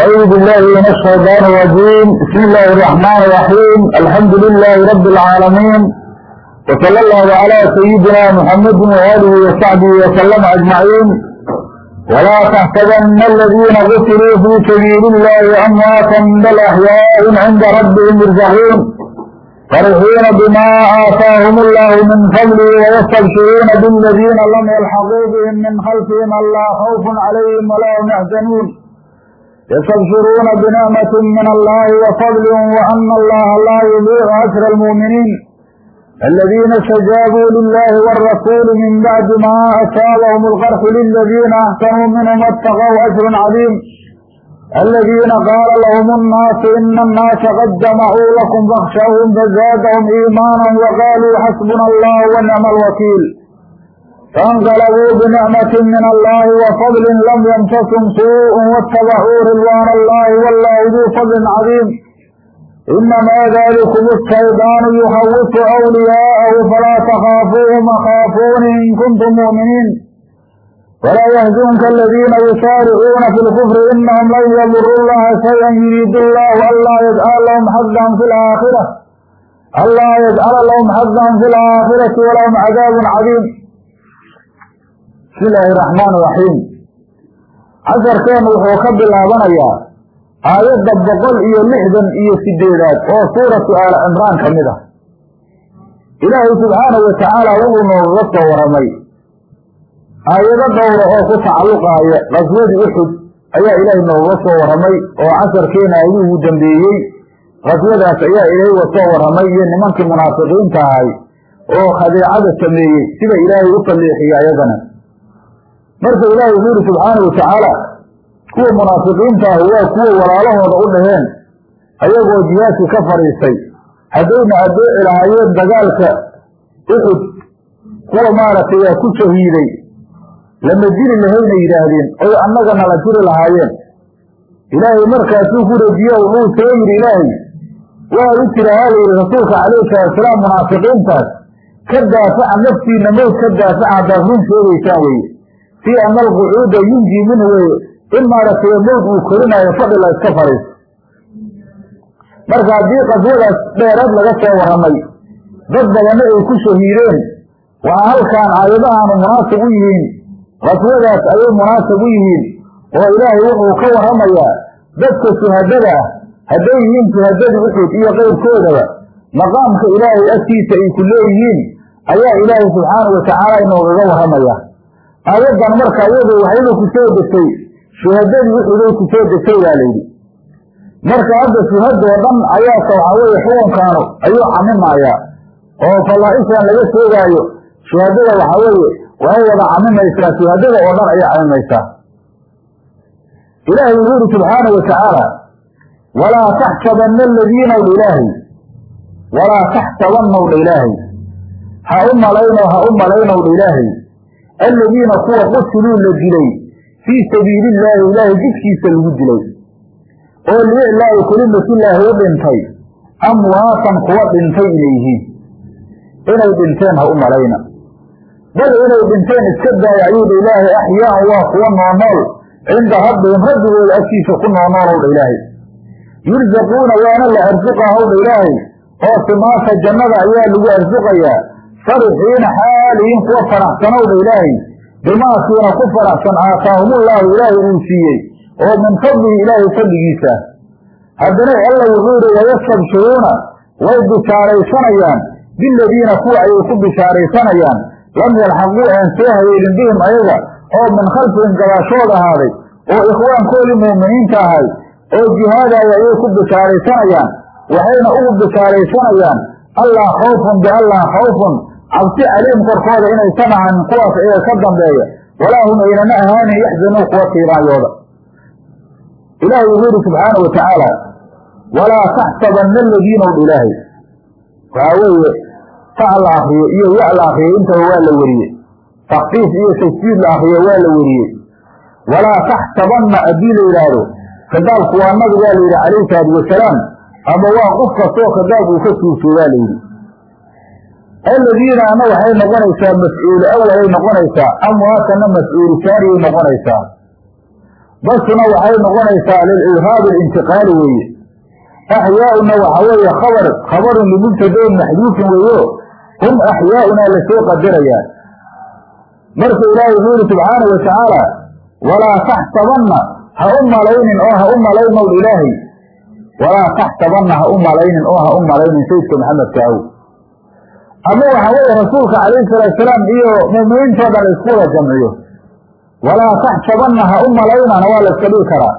أعوذ بالله من الشيطان الرجيم بسم الله الرحمن الرحيم الحمد لله رب العالمين وصلى الله على سيدنا محمد وآله وصحبه وسلم أجمعين ولا تحسبن الذين قتلوا في سبيل الله أمواتا بل أحياء عند ربهم يرزقون فرحين بما آتاهم الله من فضله ويستبشرون بالذين لم يلحقوا بهم من خلفهم ألا خوف عليهم ولا هم يحزنون يستبشرون بنعمة من الله وفضل وأن الله لا يضيع أجر المؤمنين الذين استجابوا لله والرسول من بعد ما أصابهم القرح للذين أحسنوا منهم واتقوا أجر عظيم الذين قال لهم الناس إن الناس قد جمعوا لكم فاخشوهم فزادهم إيمانا وقالوا حسبنا الله ونعم الوكيل فانقلبوا بنعمة من الله وفضل لم يمسسهم سوء واتبعوا رضوان الله والله ذو فضل عظيم إنما ذلكم الشيطان يخوف أولياءه فلا تخافوهم وخافون إن كنتم مؤمنين ولا يهزنك الذين يسارعون في الكفر إنهم لن يضروا الله شيئا يريد الله ألا يجعل لهم حظا في الآخرة ألا يجعل لهم حظا في الآخرة ولهم عذاب عظيم بسم bismillaahi raxmaan raxiim casarkeenu wuxuu ka bilaabanayaa aayadda boqol iyo lixdan iyo sideedaad oo suuratu aala cimraan ka mid ah. Ilaahay subxaanahu watacaala wuxuu noogaga soo waramay aayado dhowra ah oo ku tacalluqaaya qaswadii uxud ayaa ilaahay noogaga soo waramay oo casarkeena ayuu ugu dambeeyey. Qaswadaas ayaa ilaahay wa soo waramay iyo nimankii munaafiqiinta ahay oo khadeecada sameeyey. Sida ilaahay u salliixiya ayadana marka ilaahay wuxuu yihi subxaanahu watacaala kuwa munaafiqiinta ah waa kuwa walaalahooda u dhaheen ayagoo jihaadkii ka fadhiistay haddayna adeeci lahaayeen dagaalka uxud kuwa maaragtay aa ku shahiiday lama dili lahayna yidhaahdeen oy annaga nala jiri lahaayeen ilaahay markaasuu ku rejiye wuxuu soo yidhi ilaahay waxaad u tira haa layidhi rasuulka calayhi salaatusalaam munaafiqiintaas ka daafaca naftiina mowd ka daafaca haddaad run sheegaysaan weye fii ana alqucuuda yunjii minhu weye in maaragtay mowd uu korinaayo fadhi la iska fadhiisto marka haddii qaswadaas dheeraad laga soo waramay dad badanna ay ku shahiideen waxaa halkaan aayadahaanu munaasib u yihiin qaswadaas ayay munaasib u yihiin oo ilaahay wuxuu ka waramayaa dadka shuhadada ah hadday yihiin shuhadadii uxud iyo qayrkoodaba maqaamka ilaahay agtiisa ay ku leeyihiin ayaa ilaahay subxaanahu watacaala inoogaga waramaya aayaddan marka iyadu waxayba ku soo degtay shuhadadii uxuday ku soo degtay baa layidhi marka hadda shuhadoo dhan ayaase waxaa weeye xukunkaanu ayuu camimayaa. Oo fallaa-ishan laga sheegaayo shuhadada waxaa weeye waxay wada camimaysaa shuhadada oo dhan ayay camimaysaa. Ilaahay wuxuu yihi subxaanahu watacaala walaa taxsabanna aladiina ilaahay walaa taxsabannaw dha ilaahay. Ha u malayno ha u malaynow dha aladiina kuwa qutiluu la dilay fii sabiili illaahi ilaahay jidkiisa lagu dilay oo liiclaa'i kelimatillaahi u dhintay amwaatan kuwa dhintay inay yihiin inay dhinteen ha u malayna bal inay dhinteen iska daaya ayuudha ilaahay axyaaan waa kuwa noonool cinda rabbihim rabbigooda agtiisa ku noonoolowdha ilaahay yursaquuna waana la arsuqaa howdha ilaahay oo simaasha jannada ayaa lagu arsuqayaa farixiina xaalihiin kuwa faraxsanowdha ilaahay bimaasiina ku faraxsan aataahumullaahu ilaahay uu siiyey oo min fadlihi ilaahay fadligiisa haddana alla wuxuu yihi wayastabshiruuna way bishaaraysanayaan biladiina kuwa ayay ku bishaaraysanayaan lam yalxaquu aan soo hayeelin bihim ayaga oo min khalfihim gabaashooda ahaaday oo ikhwaankoodii mu'miniinta ahay oo jihaadaya ayay ku bishaaraysanayaan waxayna ugu bishaaraysanayaan allaa khawfun biallaa khawfun cabsi caliim korkooda inaysan ahanin kuwaas iyaga ka dambeeya. Walaa hum aynana ahaanin yaxzanuun kuwa tiiraayooda. Ilaahay wuxuu yihi subxaanau watacaala walaa taxsabanna aladiina w ilaahay. Waxaa weeye ta la akriyo iyo ya la akriyo intaba waa la weriyey takfiif iyo tasjiid la akriyo waa la weriyey walaa taxsabanna haddii la yidhaahdo khitaabku waa nabigaa la yidhi calayhi salaatu wasalaam ama waa qof kastoo khitaab uu ka suurtoodaa la yidhi aladiina ana waxay noqonaysaa mas'uulu awalay noqonaysaa amwaatana mas'uulu saariyay noqonaysaa. Basuna waxay noqonaysaa lilirhaabi alintiqaali weeye. Axyaauna waxa weeye khabar khabarun limubtadain maxduufin weeyo. Hum axyaaunaa la soo qadarayaa marka ilaahay wuxuu yihi subxaana wa tacaala walaa taxsabanna ha u malaynin oo ha u malaynow ilaahay. Walaa taxsabanna ha u malaynin oo ha u malaynin sayidka maxamedka aw ama waxa weeye rasuulka calayhi salaatusalaam iyo mu'miniintoo dhan la isku wada jamciyo walaa taxsabanna ha u malaynana waa la iska dhigi karaa.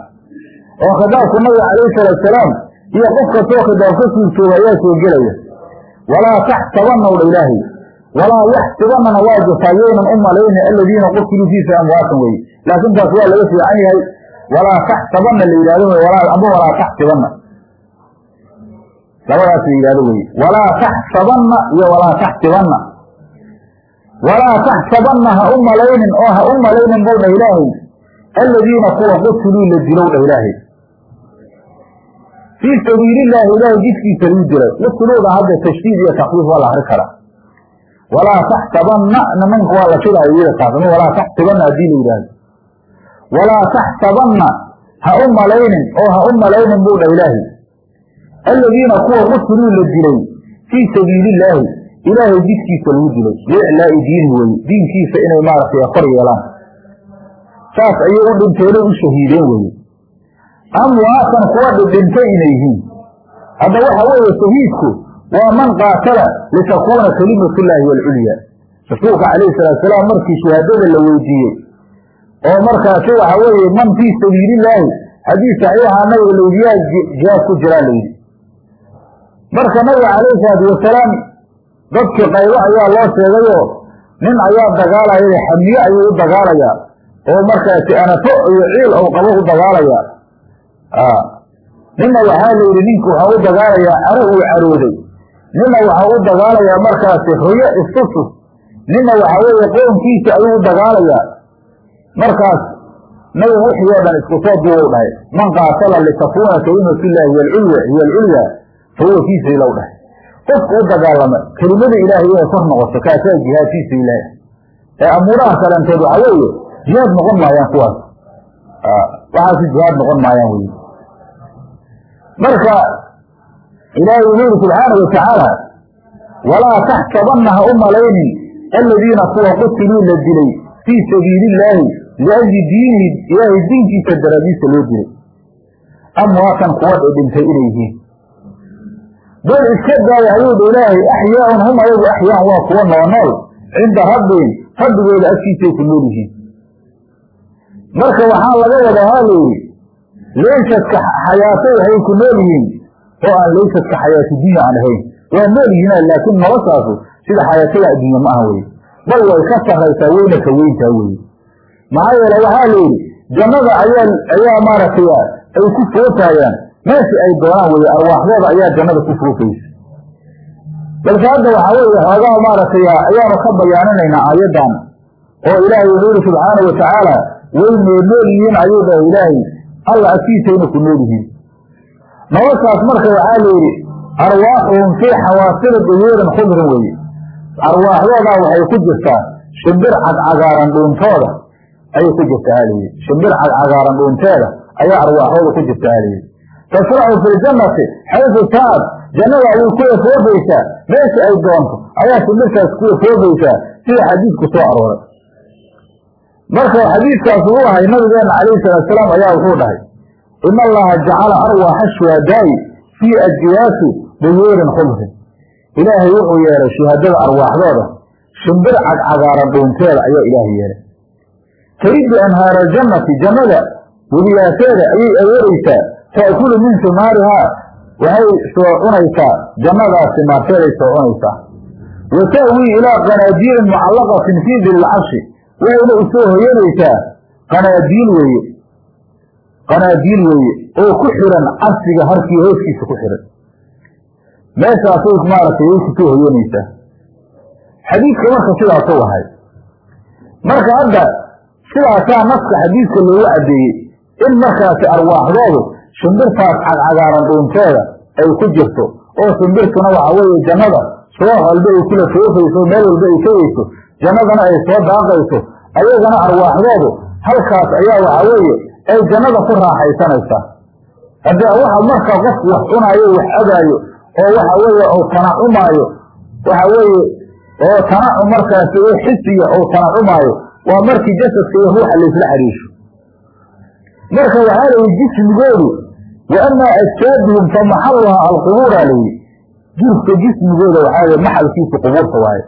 Oo khidaabku nabiga calayhi salaatusalaam iyo qof kastoo khidaab ka suurtooga ayaa soo gelaya. Walaa taxsabanna dha ilaahay walaa yaxsibanana waa jirtaa yaynan u malayna aladiina qutiluu fiisa amwaatan weye laakiin taas waa laga fiican yahay walaa taxsabanna la yidhahdo amba walaa taxsibanna labadaas la yidhahdo weye walaa taxsabanna iyo walaa taxsibanna. Walaa taxsabanna ha u malaynin oo ha u malaynin bow dhah ilaahay aladiina kuwa qutiluu la dilow dhah ilaahay fii sabiilillaahi ilaahay jidkiisa lagu dilay qutiluuda hadda tashdiid iyo takfiif waa la akri karaa. Walaa taxsabanna nimanka waa la shidaayo iyada taas walaa taxsibanna haddii la yidhaahdo walaa taxsabanna ha u malaynin oo ha u malaynin buu dhah ilaahay aladiina kuwa qutiluu la dilay fii sabiilillaahi ilaahay jidkiisa lagu dilay. Biiclaa'i diinihi weye diinkiisa inay maaragtay kor yeelaan. Saas ayay u dhinteenay u shahiideen weye amwaatan kuwa dhidhintay inay yihiin. Hadda waxa weeye shahiidku waa man qaatala litakuuna kalimatullaahi walculya rasuulka calayhi salaatusalaam markii shahaadada la weydiiyey oo markaasi waxa weeye man fii sabiilillaahi haddii saxiixa nabiga la weydiiyaa jihaad ku jiraa layidhi marka nabiga calayhi salaatu wasalaam dadkii qaybo ayaa loo sheegayoo nin ayaa dagaalaya xamiye ayuu u dagaalayaa oo markaasi anafo iyo ciil ou qabo u dagaalayaa nina waxaa la yidhi ninku waxaa u dagaalayaa caro uu carooday. Nina waxaa u dagaalayaa markaasi hoyo istusus nina waxaa weeye qoonkiisa ayuu u dagaalayaa markaas nabigu wixii oo dhan isku soo duubow dhahay man qaatala litakuuna kalimatullaahi hiy alculya hiy alculyaa fa huwa fii sabiilow dhahay. Qofku u dagaalama kelimada ilaahay inay kor noqoto kaasaa jihaad fii sabiilaahi ee amuuraha kalenteed waxa weeye jihaad noqon maayaan kuwaas. Waxaasi jihaad noqon maayaan wey marka ilaahay wuxuu yidhi subxaana wa tacaala walaa taxsabanna ha u malaynin aladiina kuwa qutiluu la dilay fii sabiili illaahi liajli diinihi ilaahay diinkiisa daraadiisa loo dilay. Amwaatan kuwa dhidhintay inay yihiin bal iska daaya ayuu dha ilaahay axyaaun hum ayagu axyaan waa kuwa noonool cinda rabbihim rabbigooda agtiisay ku nool yihiin. Marka waxaa laga wadaa haa layidhi laysadka xayaato waxay ku nool yihiin oo aan laysadka xayaatu dunya aan ahayn. Waa nool yihiin laakiin noloshaasu sida xayaatada adduunya ma aha weye bal way ka saraysaa weyna ka weyntaa weye maxaa yeele waxaa layidhi jannada ayaa ayaa maaragtay ay ku foofayaan meeshii ay doonaan weye arwaaxdooda ayaa jannada ku foofaysa balse hadda waxaa weeye xoogaha maaragtay ayaanu ka bayaaninaynaa aayaddan oo ilaahay wuxuu yihi subxaana wa tacaala way noolnool yihiin ayuu dhahay ilaahay alla agtiisayna ku nool yihiin. Noloshaas marka waxaa layidhi arwaaxuhum fii xawaasiri duyuurin khudrin weye arwaaxdoodaa waxay ku jirtaa shimbir cadcagaaran dhuuntooda ayay ku jirtaa halayidhi shimbir cadcagaaran dhuunteeda ayaa arwaaxdooda ku jirtaa halayidhi tasraxu fi ljannati xaysu taad jannada ayay kuwa foofaysaa meesha ay doonto ayaa shimbirtaas kuwa foofaysaa sida xadiidku soo arooray marka xadiidkaas uu ahay nabigeena calayhi salaatusalaam ayaa wuxuu dhahay in allaha jacala arwaaxa shuhadaa'i fii ajyaasi duyuurin khubrin ilaahay wuxuu yeelay shuhadada arwaaxdooda shimbir cadcagaaran dhuunteeda ayaa ilaahay yeelay taridu anhaara aljannati jannada webiyaateeda ayay awooreysaa taakulu min simaarihaa waxay soo cunaysaa jannadaasi maarteeday soo cunaysaa wa ta'wii ilaa qanaadiirin mucallaqatin fii dilli carshi waxayna u soo hoyanaysaa qanaadiil weeye. Qanaadiil weeye oo ku xiran carsiga harkii hooskiisa ku xiran. Meeshaasay maaragtay way ku soo hoyanaysaa xadiidka marka sidaasuu ahay. Marka hadda sidaasaa naska xadiidka loogu caddeeyey in markaasi arwaaxdoodu shimbirtaas cagcagaaran dhuunteeda ay ku jirto oo shimbirtuna waxa weeye jannada soo walba ay kula foofayso meel walba ay tegayso jannadana ay soo daaqayso ayagana arwaaxdoodu halkaas ayaa waxa weeye ay jannada ku raaxaysanaysaa haddii waxa marka qofku wax cunaayo wax agaayo oo waxa weeye ou tanacumaayo waxa weeye oo tanacum markaasi oo xisiya ou tanacumaayo waa markii jasadka iyo ruuxa laysla xariisho marka waxaa layihi jismigoodu wa amaa ajsaaduhum fa maxaluhaa alqubuuraa layidhi jirka jismigooda waxaa weye maxalkiisa qubuurta waaye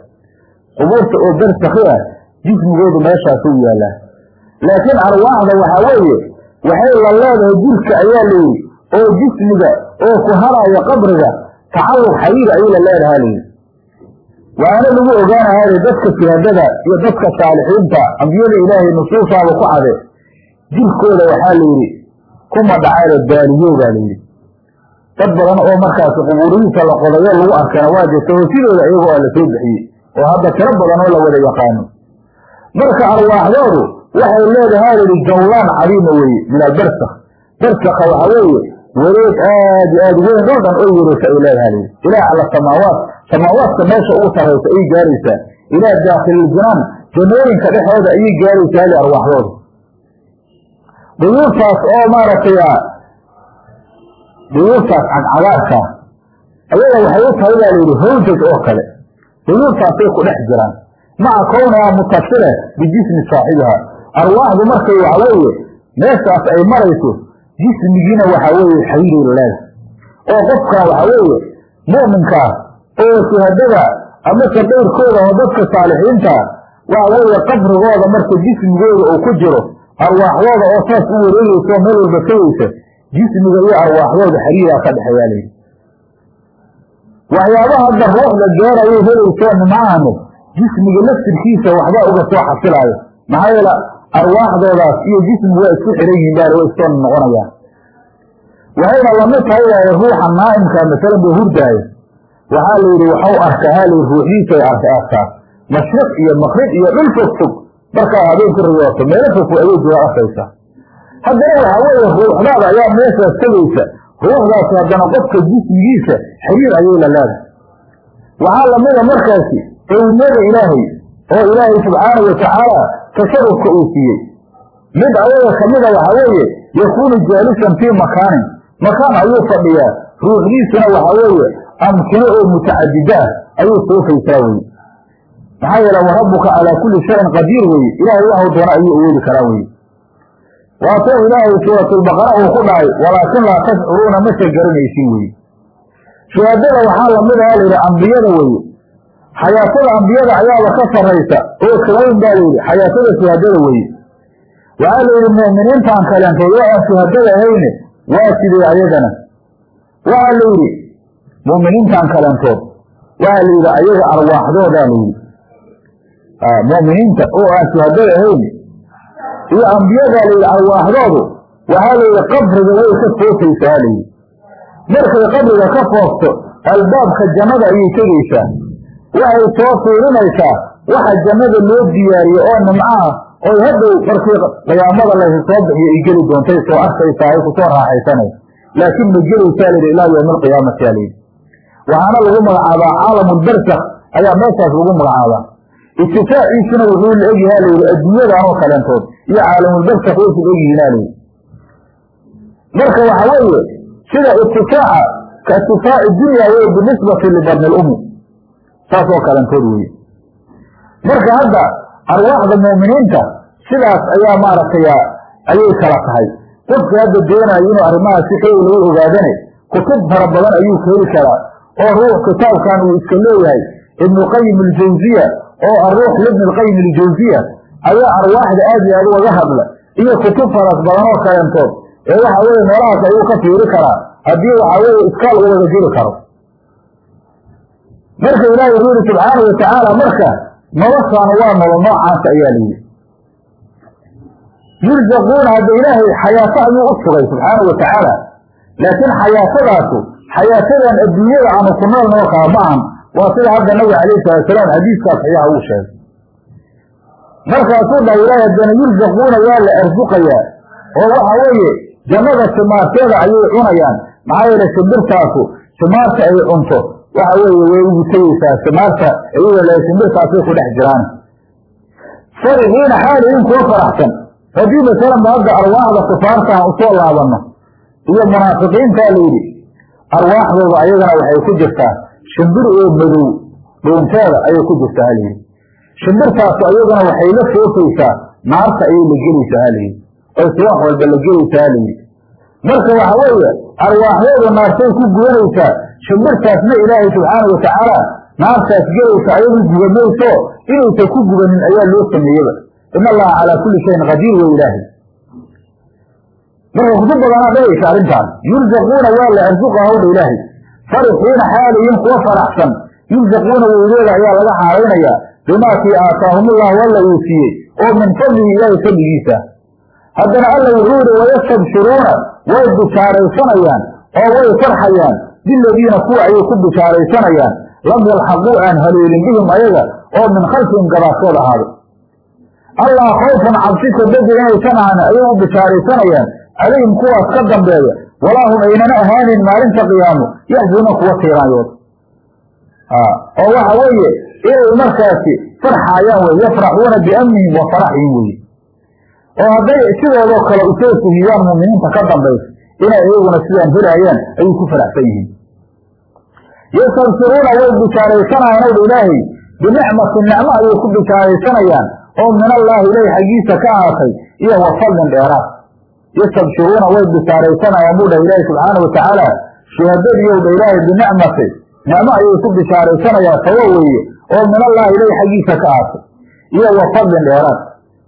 qubuurta oo bersaki ah jismigoodu meeshaasuu yaalaa laakiin arwaaxda waxaa weeye waxay la leedahay jirka ayaa layidhi oo jismiga oo ku haraayo qabriga tacalluq xariir ayay la leedahaa layidhi waana lagu ogaanahaali dadka shuhadada iyo dadka saalixiinta ambiyada ilaahay nusuusaaba ku cade jirkooda waxaa layidhi kuma dhacaalo baaliyoogaa layidhi dad badan oo markaasi qubuurihiisa la qodayo lagu arkana waa jirta hosidooda iyagoo a la soo bixiyey oo hadda tiro badan oo la wada yaqaano. Marka arwaaxdoodu waxay leedahaa layidhi jawlaan cadiima weeye min albarsak barsaka waxa weeye wareeg aad iyo aad weyn oo dhan oo wareegta ay leedaha layidhi ilaa cala samaawaat samaawaadka meesha ugu sarraysa ayay gaaraysaa. Ilaa daakhililjinaan jannooyinka dhexooda ayay gaaraysaa li arwaaxdooda duyuurtaas oo maaragtay duyuurtaas cagcagaarka ayaga waxay u tahay baa layidhi hawjaj oo kale. Duyuurtaasay ku dhex jiraan. Maca kownahaa mutasila bijismi saaxibiha. Arwaaxdu markay waxweeye meeshaas ay marayso jismigiina waxaa weeye xariiray leeda oo qofkan waxaa weeye mu'minkaa oo shuhadada amase dayrkooda oo dadka saalixiinta waxa weeye qabrigooda marka jismigooda uu ku jiro arwaaxdooda oo saas u wareegeysa oo meel walba tegeysa jismiga iyo arwaaxdooda xariiraa ka dhexeeyaa layidhi waxyaabaha hadda ruuxda gaarayay helaysoo nimcaanu jismiga laftirkiisa waxbaa uga soo xasilaayo. Maxaa yeele arwaaxdoodaas iyo jismigu waa isku xiran yihiin baa way iskoo noqonayaan waxayna la mid tahay baa ruuxa naa'imka masalan buu hurdaayo. Waxaa la yidhi waxau arkaa layidhi ruuxdiisay arka arkaa mashriq iyo makrib iyo dhul fog markaa habeenku riyooto ayay jira arkaysaa haddana waxaa weeye ruuxdaada ayaa meeshaas tegaysa ruuxdaas haddana qofka jismigiisa xiriir ayay la leedahay. Waxaa lamida markaasi owliyada ilaahay oo ilaahay subxaanahu watacaala tasarufka uu siiyey. Mid ayaga kamida waxaa weeye yakuunu jaalisan fii makaanin. Makaan ayuu fadhiyaa. Ruuxdiisuna waxaa weeye amkino oo mutacadida ah ayuu soofaysaa weye maxaa yeele warabuka calaa kulli shayin qadiir weye ilaahay waxu doona ayuu awoodi karaa weye waatoo ilaahay suuratulbaqara uu ku dhahay walaakin laa tashcuruuna mase garanaysin weye shuhaadada waxaa la mid aha layidhi ambiyada weye xayaatada ambiyada ayaaba ka sarraysa oo kawayn baa layidhi xayaatada shuhadada weye waxaa layidhi mu'miniintaan kaleentood oo aan shuhadada ahayne waa sidee ayagana? Waxaa layidhi mu'miniintaan kaleentood waxaa layidhi ayaga arwaaxdoodaa layidhi mu'miniinta oo aan shuhadada ahayne iyo ambiyadaa layidhi arwaaxdoodu waxaa layidhi qabriga way ka foofaysaa layidhi markay qabriga ka foofto albaabka jannada ayay tegaysaa waxay soo fiirinaysaa waxa jannada loo diyaariye oo nimcaha oy hadhow markii qiyaamada laysa soo bixiyo ay geli doontay soo arkaysaa ay ku soo raaxaysanaysa laakiin ma gelaysaa layidhi ilaa yowma alqiyaamati aa layidhi waxaana lagu magacaabaa caalamulbarsak ayaa meeshaas lagu magacaabaa itifaaciisuna wuxuu la egyahaa layidhi adduunyadan oo kaleentood iyo caalamulbarsak way isla egyihiinaa layidhi marka waxa weeye sida itifaaca ka itifaaci dunya wey binisbati libadni lumi saas oo kalentood weye marka hadda arwaaxda mu'miniinta sidaas ayaa maaragtay ayay kala tahay qofka hadda doonayo inuu arrimahaas si xoog lagu ogaadane kutub fara badan ayuu ka heli karaa oo ruux kitaabkan uu iska leeyahay ibnuqayim aljawziya oo aruux libni lqayim aljawziya ayaa arwaaxda aad iyo aad ugaga hadla. Iyo kutub faras badan oo kalentood ee waxa weye meelahaas ayuu ka fiiri karaa haddii waxa weye iskaal u wada jiri karo. Marka ilaahay wuxuu yihi subxaanau watacaala marka noloshaanu waa nolol noocaasa ayaa layidhi yurzaquuna hadda ilaahay xayaato ayuu u sugay subxaanau watacaala laakiin xayaatadaasu xayaatadan adduunyada aanu ku nool noo kala ma ahan waa sida hadda nabiga calayhi salaatusalaam xadiiskaas saxiixa uu sheegay. Markaasuu dhahay ilaahay haddana yurzaquuna waa la arsuqayaa oo waxa weeye jannada simaarteeda ayay cunayaan. Maxaa yeele shimbirtaasu simaarta ay cunto. Waxa weeye way ugu tegeysaa simaarta iyada le shimbirtaasay ku dhex jiraan. Farixiina xaal idinkoo faraxsan. Haddii masalanba hadda arwaaxda kufaarta aan u soo laabanno iyo munaafiqiintaa layidhi arwaaxdooda ayagana waxay ku jirtaa shimbir oo madow dhuunteeda ayay ku jirtaa halayidhi shimbirtaasu ayagana waxay la foofaysaa naarta ayay la gelaysaa halayidhi oy subax walba la gelaysaa halayidhi marka waxa weeye arwaaxdooda naartay ku gubanaysaa shimbirtaasna ilaahay subxaana watacaala naartaas gelaysa ayadu gubamayso inaysan ku gubanin ayaa loo sameeyeba in allaha calaa kulli shayin qadiir wey ilaahay marka kutub badanaa dhahaysa arrintaas. Yurzaquuna waa la arsuqa hawdha ilaahay farixiina xaaliyin kuwa faraxsan yurzaquuna weydeeda ayaa laga xaalaynayaa bimaakii aataahumullahu alla uu siiyey oo min fadlihi ilaahay fadligiisa haddana alla wuxuu yihi wayastabshiruuna way bishaaraysanayaan oo way farxayaan biladiina kuwa ayay ku bishaaraysanayaan lam yalxaquu aan haleelin bihim ayaga oo min khalfihim gabaashooda ahaaday allah khawfan cabsi kabedi inaysan ahan ayay u bishaaraysanayaan calayhim kuwaas ka dambeeya walaa hum aynana ahaanin maalinta qiyaamo yaxzuna kuwa tiiraanyood oo waxa weeye inay markaasi farxaayaan wey yafraxuuna biamnihim wa faraxihim weye oo hadday sidoodoo kale u soo sugiyaan muuminiinta ka dambaysa inay iyaguna sidaan helaayaan ayay ku faraxsan yihiin yastabsiruuna way bishaaraysanayaan owdha ilaahay. Binicmatin nicmo ayay ku bishaaraysanayaan oo min allaahi ilahi xaggiisa ka ahaatay iyo wa fadlin dheeraad yastabshiruuna way bishaaraysanayaan buu dhah ilaahi subxaana watacaala shuhadadiiyow dha ilaahay binicmati. Nicmo ayay ku bishaaraysanayaan tawo weeye oo min allaahi ilahi xaggiisa ka ahaatay iyo wa fadlin dheeraad.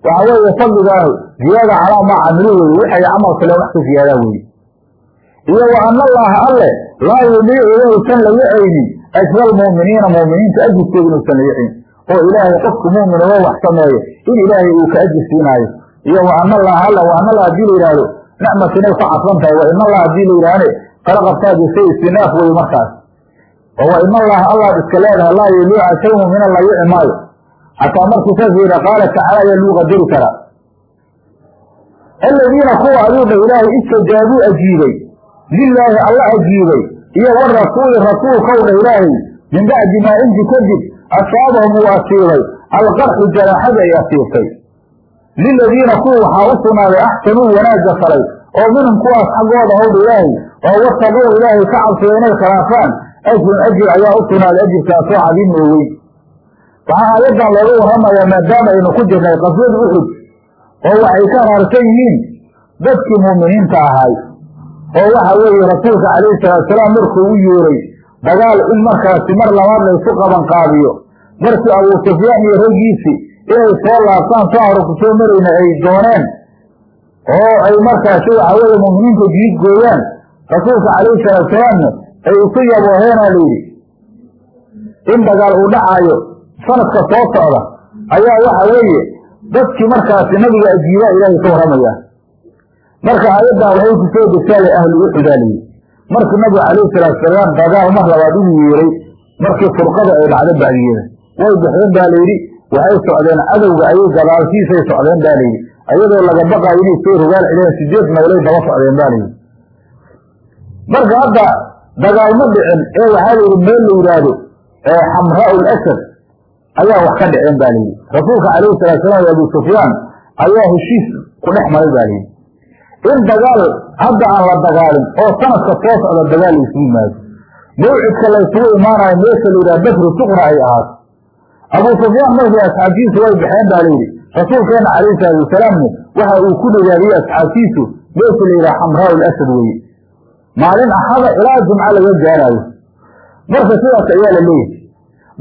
Waxa weeye fadligaanu ziyaada calaa maa camilu weye waxay camal faleen wax ka ziyaadaa weye iyo wa ana allaha alle laa yudiicu inuusan la yacaynin ajra almu'miniina mu'miniinta ajirkooda inuusan la yacayn oo ilaahay qofku mu'min oo wax sameeyo in ilaahay uu ka ajir siinaayo iyo wa ana allaha alla wa ana allah haddii la yidhaahdo. Nicmat inay ku cadfan tahay wa in allah haddii la yidhaahne kala qabtaa bishay istinaaf weye markaas. Oo wa in allaha allaad iska leedahay laa yudiica shay mu'mina la yici maayo xataa markuu saas yidha qaala tacaala ayaa lagu qadari karaa aladiina kuwa ayuudha ilaahay istajaabuu ajiibay. Lilaahi alla ajiibay. Iyo warasuuli rasuulkowdha ilaahay. Min bacdi maa inti kadib asaabahum uu asiibay alqarxu jaraaxadii ay asiibtay liladiina kuwa waxaa u sugnaaday axsanuu wanaagga falay oo minhum kuwaas xaggooda howdha ilaahay oo wataquu ilaahay ka cabsada inay khilaafaan ajrun ajir ayaa u sugnaaday ajirkaasoo cadiim oo weyn waxaa aayaddan looga warramayaa maadaama aynu ku jirnay qaswada uxud oo waxay ka raarsan yihiin dadkii mu'miniinta ahaay oo waxa weeye rasuulka calayhi salaatusalaam markuu u yeeray dagaal in markaasi mar labaad laysu qabanqaabiyo markii abuu sufyaan iyo raggiisii inay soo laabtaan soo hore ku soo marayna ay dooneen. Oo ay markaasi waxa weeye mu'miniinta jiid gooyaan. Rasuulka calayhi salaatusalaamna ay isu yabooheenaa layidhi in dagaal uu dhacaayo sanadka soo socda ayaa waxa weeye dadkii markaasi nabiga ajiibaa ilaahay ka warramaya marka aayaddan waxay ku soo degtaale ahlu uxudaa layidhi markii nabiga calayhi salaatusalaam dagaal mar labaad u yeeray markii furqada ay dhacdo bacdigeeda way bixeen baa layidhi waxay socdeen cadowga ayay gadaalkiisay socdeen baa layidhi ayadoo laga baqaayo inay soo rogaal xidheen sideed maylay daba socdeen baa layidhi marka hadda dagaal ma dhicin ee waxaa layidhi meel la yidhaahdo xamraa lasad ayaa wax ka dhiceen ba layidhi rasuulka calayhi salaatusalaam iyo abuu sufyaan ayaa heshiis ku dhex maray ba layidhi in dagaal hadda aan la dagaalin oo sanadka soo socda dagaal laysugu yimaado. Mawcidka laysugu imaanayo meesha la yidhaha badru suqra ay ahaato abuu sufyaan markii asxaabtiisu way baxeen ba layidhi rasuulkeena calayhi salaatu wasalaamne waxa uu ku nagaadiyey asxaabtiisu meesha la yidhaha xamraa lasad weye maalin axada ilaa jumco laga gaaraayo marka sidaas ayaa la leeyahay.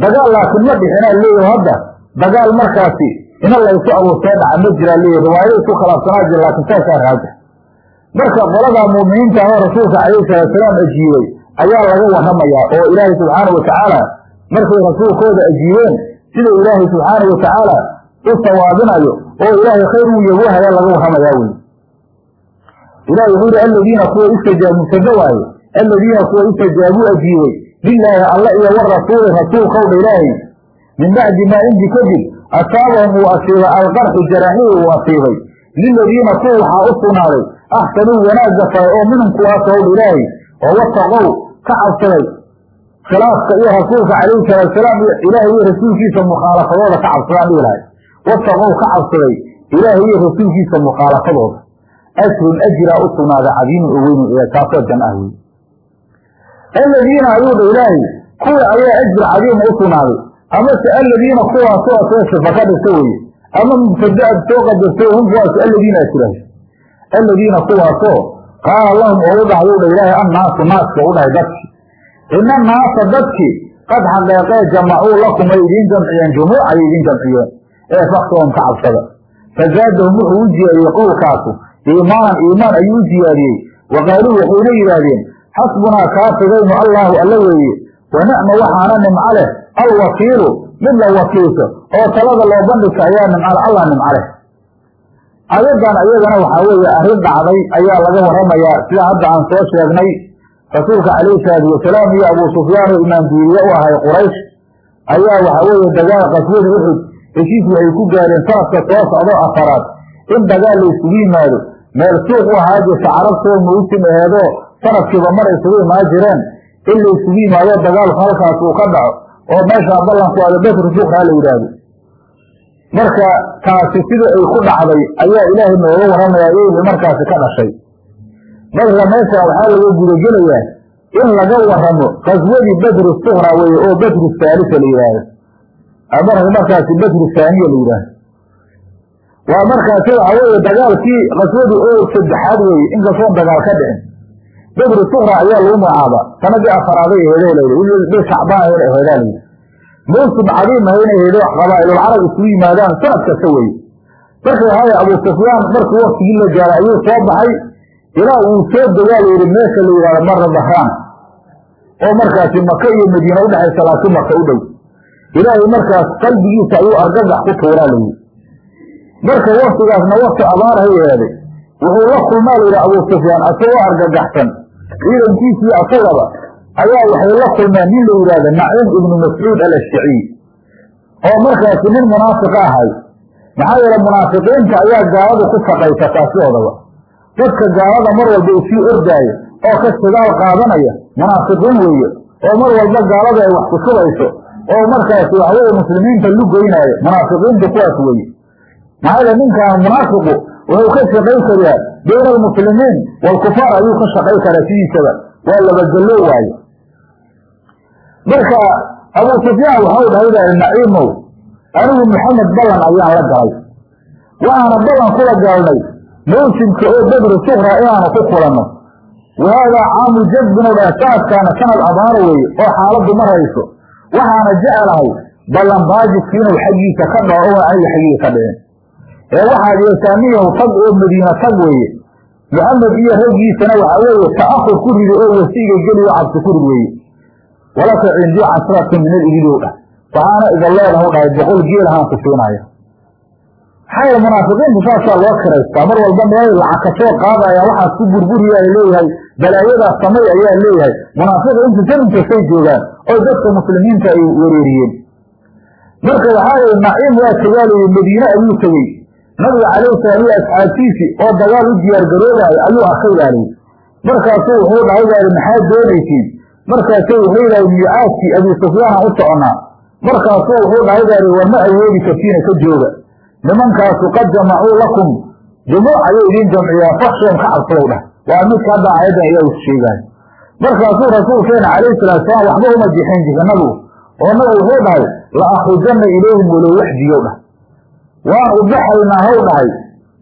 Dagaal laakiin ma dhixinaa leeyahay hadda. Dagaal markaasi ina laysu abuurtee dhaca ma jiraa leeyahy riwaayada isku khilaafsanaa jira laakiin saasaa raajix marka qoladaa muuminiinta ahoo rasuulka calayhi salaatusalaam ajiibay ayaa laga warramayaa oo ilaahay subxaana watacaala markay rasuulkooda ajiibeen sida ilaahay subxaana watacaala u sawaabinayo oo ilaahay khayr uu yawahayaa laga warramayaa wey ilahi wuxuu yihi aladiina kuwa istajaabu mubtada waaye aladiina kuwa istajaabuu ajiibay lilaahi alla iyo warasuuli rasuulkowdha ilaahay min bacdi maa inti kadib asaabahum uu asiibay alqarxu jaraaxii uu asiibay. Liladiina kuwa waxaa u sugnaaday axsanuu wanaagga falay oo minhum kuwaasowdha ilaahay oo wataqow ka cabsaday khilaafka iyo rasuulka calayhi salaatusalaam ilaahay iyo rasuulkiisa mukhaalafadooda ka cabsadaan dhihi lahay wataqow ka cabsaday ilaahay iyo rasuulkiisa mukhaalafadooda. Ajrun ajiraa u sugnaaday cadiimun oo weynu ee kaasoo jan ah wey aladiina ayuu dha ilaahay kuwa ayaa ajri cadiima u sugnaaday amase aladiina kuwaasoo soo sifa ka dhigta weye ama mubtadaad soo qadartay hum kuwaas aladiina asirahay aladiina kuwaasoo qaala lahum oo u dhahday dha ilaahay annaasu naaska u dhahay dadki ina naasa dadki qad xaqeeqee jamacuu lakum ay idiin jamciyeen jumuucay idiin jamciyeen ee faktoon ka cabsada fazaadahum wuxuu u ziyaadiyey qowlkaasu iimaanan iimaan ayuu u ziyaadiyey waqaaluu waxayna yidhaahdeen xasbunaa kaafigaynu allaahu alla weeye wa nicma waxaana nimco leh alwakiilu mid la wakiilso oo talada loo bandhigta ayaa nimcale allah nimco leh ayadan iyadana waxaa weeye arrin dhacday ayaa laga warramayaa sida hadda aan soo sheegnay rasuulka calayhi salaatu wasalaam iyo abuu sufyaan oo imaam diiriye u ahay quraysh ayaa waxaa weeye dagaal qaswada uxud heshiis waxay ku gaareen sanadka soo socdo afaraad. In dagaal la isugu yimaado meel suuq u ahaa jirta carabtoo mawsim aheedoo sanadkiiba mar isugu imaan jireen. In la isugu yimaado dagaalku halkaas uu ka dhaco oo meeshaa ballanku aada betru suuqhaa la yidhaahdo. Marka taasi sida ay ku dhacday ayaa ilaahay nooga warramayaa iyadii markaasi ka dhashay marka meesha waxaa laga gudagelayaa in laga warramo qaswadii bedru suqra weye oo bedru saalisa la yidhaahdo ama markaasi bedru saaniya la yidhaahdo waa markaasi waxa weeye dagaalkii qaswadii oo saddexaad weeye inkastoon dagaal ka dhicin bedru suqra ayaa lagu magacaaba sanadii afaraaday aheedo layidhi bil shacbaan ayna aheedaa layidhi mawsim cadiim ahayna aheedo qabaa'ilul carab isugu yimaadaan sanad kasta weye markay haya abuu sufyaan markii waktigii la gaaray ayuu soo baxay ilaa uu soo dogaa la yidhi meesha la yidhahdo marra dahraan oo markaasi maka iyo madiina udhexaysa laakiin maka u dhow. Ilaahay markaas qalbigiisa ayuu argagax ku tuuraa layidhi marka waktigaasna wakti abaar hay eeday wuxuu la kulmaa layidhi abuu sufyaan asagoo argagaxsan ciidankiisii asagaba ayaa waxay la kulmeen nin la yidhahdo naciim ibnu mascuud alashjaciy oo markaasi nin munaafiqa ahay maxaa yeele munaafiqiinta ayaa gaaladu ku shaqaysataa sidoodaba dadka gaalada mar walba isii ordaaya oo ka sigaal qaadanaya munaafiqiin weeye oo mar walba gaalada ay wax kusubayso oo markaasi waxweye muslimiinta lugoynaayo munaafiqiinta kuwaas weeye. Maxaa yeele ninkaan munaafiqu wuxuu ka shaqay karaa bayna almuslimiin waalkufaar ayuu ka shaqay karaa sidiisaba waa labagallo waaye. Marka abuu sufyaan waxau dhahay naciimow anigu maxamed ballan ayaan la galay. Waxaana ballan kula galnay mawsimka oo bedru suqra inaanu ku kulanno wahaadaa caamu jadbin dha sanadkaana sanad abaaro weeye oo xaaladdu marayso waxaana jeclahay ballan baajidki inuu xaggiisa ka dhaco oon aniga xaggiga ka dhicin ee waxaad yeeshaa niyahu tag oo madiina tag weeye muxamed iyo raggiisana waxaa weeye ta'ahur ku ridi oo wasiiga geliyo cabsi ku rid weeye walaka cindii casratun min alibiliw dhah waxaana idan leedahu dhahay boqol geelahaan ku siinaya maxaa yeele munaafiqiinta saasaa loo kiraystaa mar walba meel lacag ka soo qaadaya waxaas ku burburiyaa leeyahay balaayadaas samay ayaa leeyahay. Munaafiqiinta saninkastay joogaan oo dadka muslimiinta ay wereeriyeen marka waxaa yihi naciim waa tegaalayay madiine ayuu tegey nabiga calayhi salaam iyo asxaabtiisii oo dagaal u diyaargaroobaayo ayuu arkay baaliyi markaasuu wuxuu dhahay baali maxaad doonaysiin? Markaasuu wuxuu yidhahay miicaadkii abii sufyaana u soconnaa. Markaasuu wuxuu dhahay baali war ma awoodi kartiina ka jooga nimankaasu qad jamacuu lakum jumuuc ayay idiin jamciyaan fakshoon ka cabsadow dhah waa midka hadda aayaddan ayaa is sheegaayo. Markaasuu rasuulkeena calayhi salatu salaam waxba uma jixin jihinadu oo nabigu wuxuu dhahay la akhrujanna ilayhim walow waxdiyow dhah waan u baxaynaa haw dhahay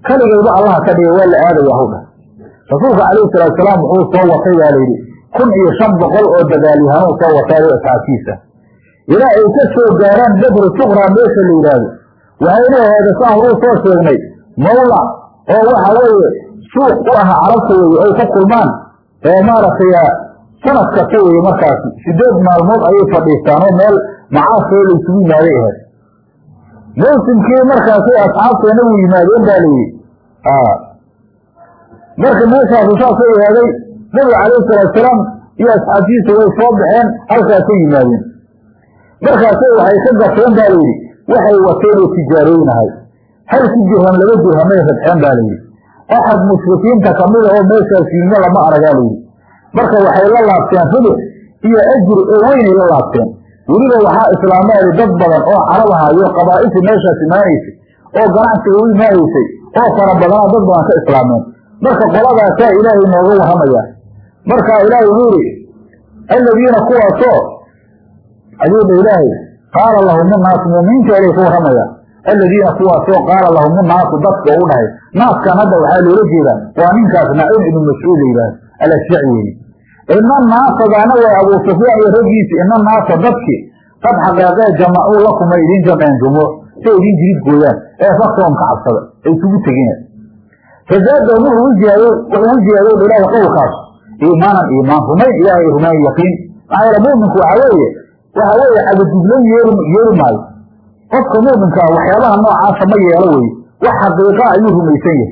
keligayba allaha ka dhigay waa la aadaya haw dhahay. Rasuulka calayhi salaatu salaam wuxuu soo watay baa layidhi kun iyo shan boqol oo dagaalyahanuu soo wataayo asxaabtiisa ilaa ay ka soo gaaraan bedru suqra meesha la yidhaahdo waxayna aheeda soo sheegnay mawla oo waxa weeye suuq u ah carabta weeye ay ka kulmaan ee maaragtay sanad kasta weeye markaasi. Sideed maalmood ayay fadhiistaan oo meel macaasoo la isugu yimaaday aheed mawsimkii markaasay asxaabteena u yimaadeen baa layidhi marka meeshaasu saasay ahaaday nabiga calayhi salaatusalaam iyo asxaabtiisa way soo baxeen halkaasay yimaadeen. Markaasay waxay ka gateen baa layidhi waxay wateen oo tijaarooynahay halki dirham laba dirhamay radxeen baa layidhi axad mushrikiinta kamida oo meeshaas yimid lama aragaa layidhi marka waxay la laabteen ribix iyo ajri oo weynay la laabteen. Weliba waxaa islaamaadi dad badan oo carab aha iyo qabaa'iltii meeshaas imaanaysa oo ganacsiga u imaahaysay oo fara badana dad badan ka islaameen. Marka qoladaasaa ilaahay nooga warramaya marka ilaahay wuxuu yihi aladiina kuwaasoo ayuu dha ilaahay qaala lahum unaasu muuminiinta ilay ka warramaya aladiina kuwaasoo qaala lahum unaasu dadka u dhahay naaskan hadda waxaa loola jeedaa waa ninkaas naciim ibnu mascuud la yidhahdo alashjaci weeye ina naasadaana waa abuu sufyaan iyo raggiisi ina naasa dadki qad xaqeeqee jamacuu lakum ay idiin jamceen jumuuc si ay idiin jirid gooyaan ee faktoom ka cabsada ay isugu tegina fazaadahum wuxuu u ziyaadow dha ilaahay qowlkaas iimaanan iimaan rumayn ilaahay rumayn yaqiin maxaa yeele mu'minku waxa weeye waxa weeye cabaduglan yeeli maayo. Qofka mu'minkaa waxyaabaha noocaasa ma yeelo weye wax xaqiiqa ayuu rumaysan yahay.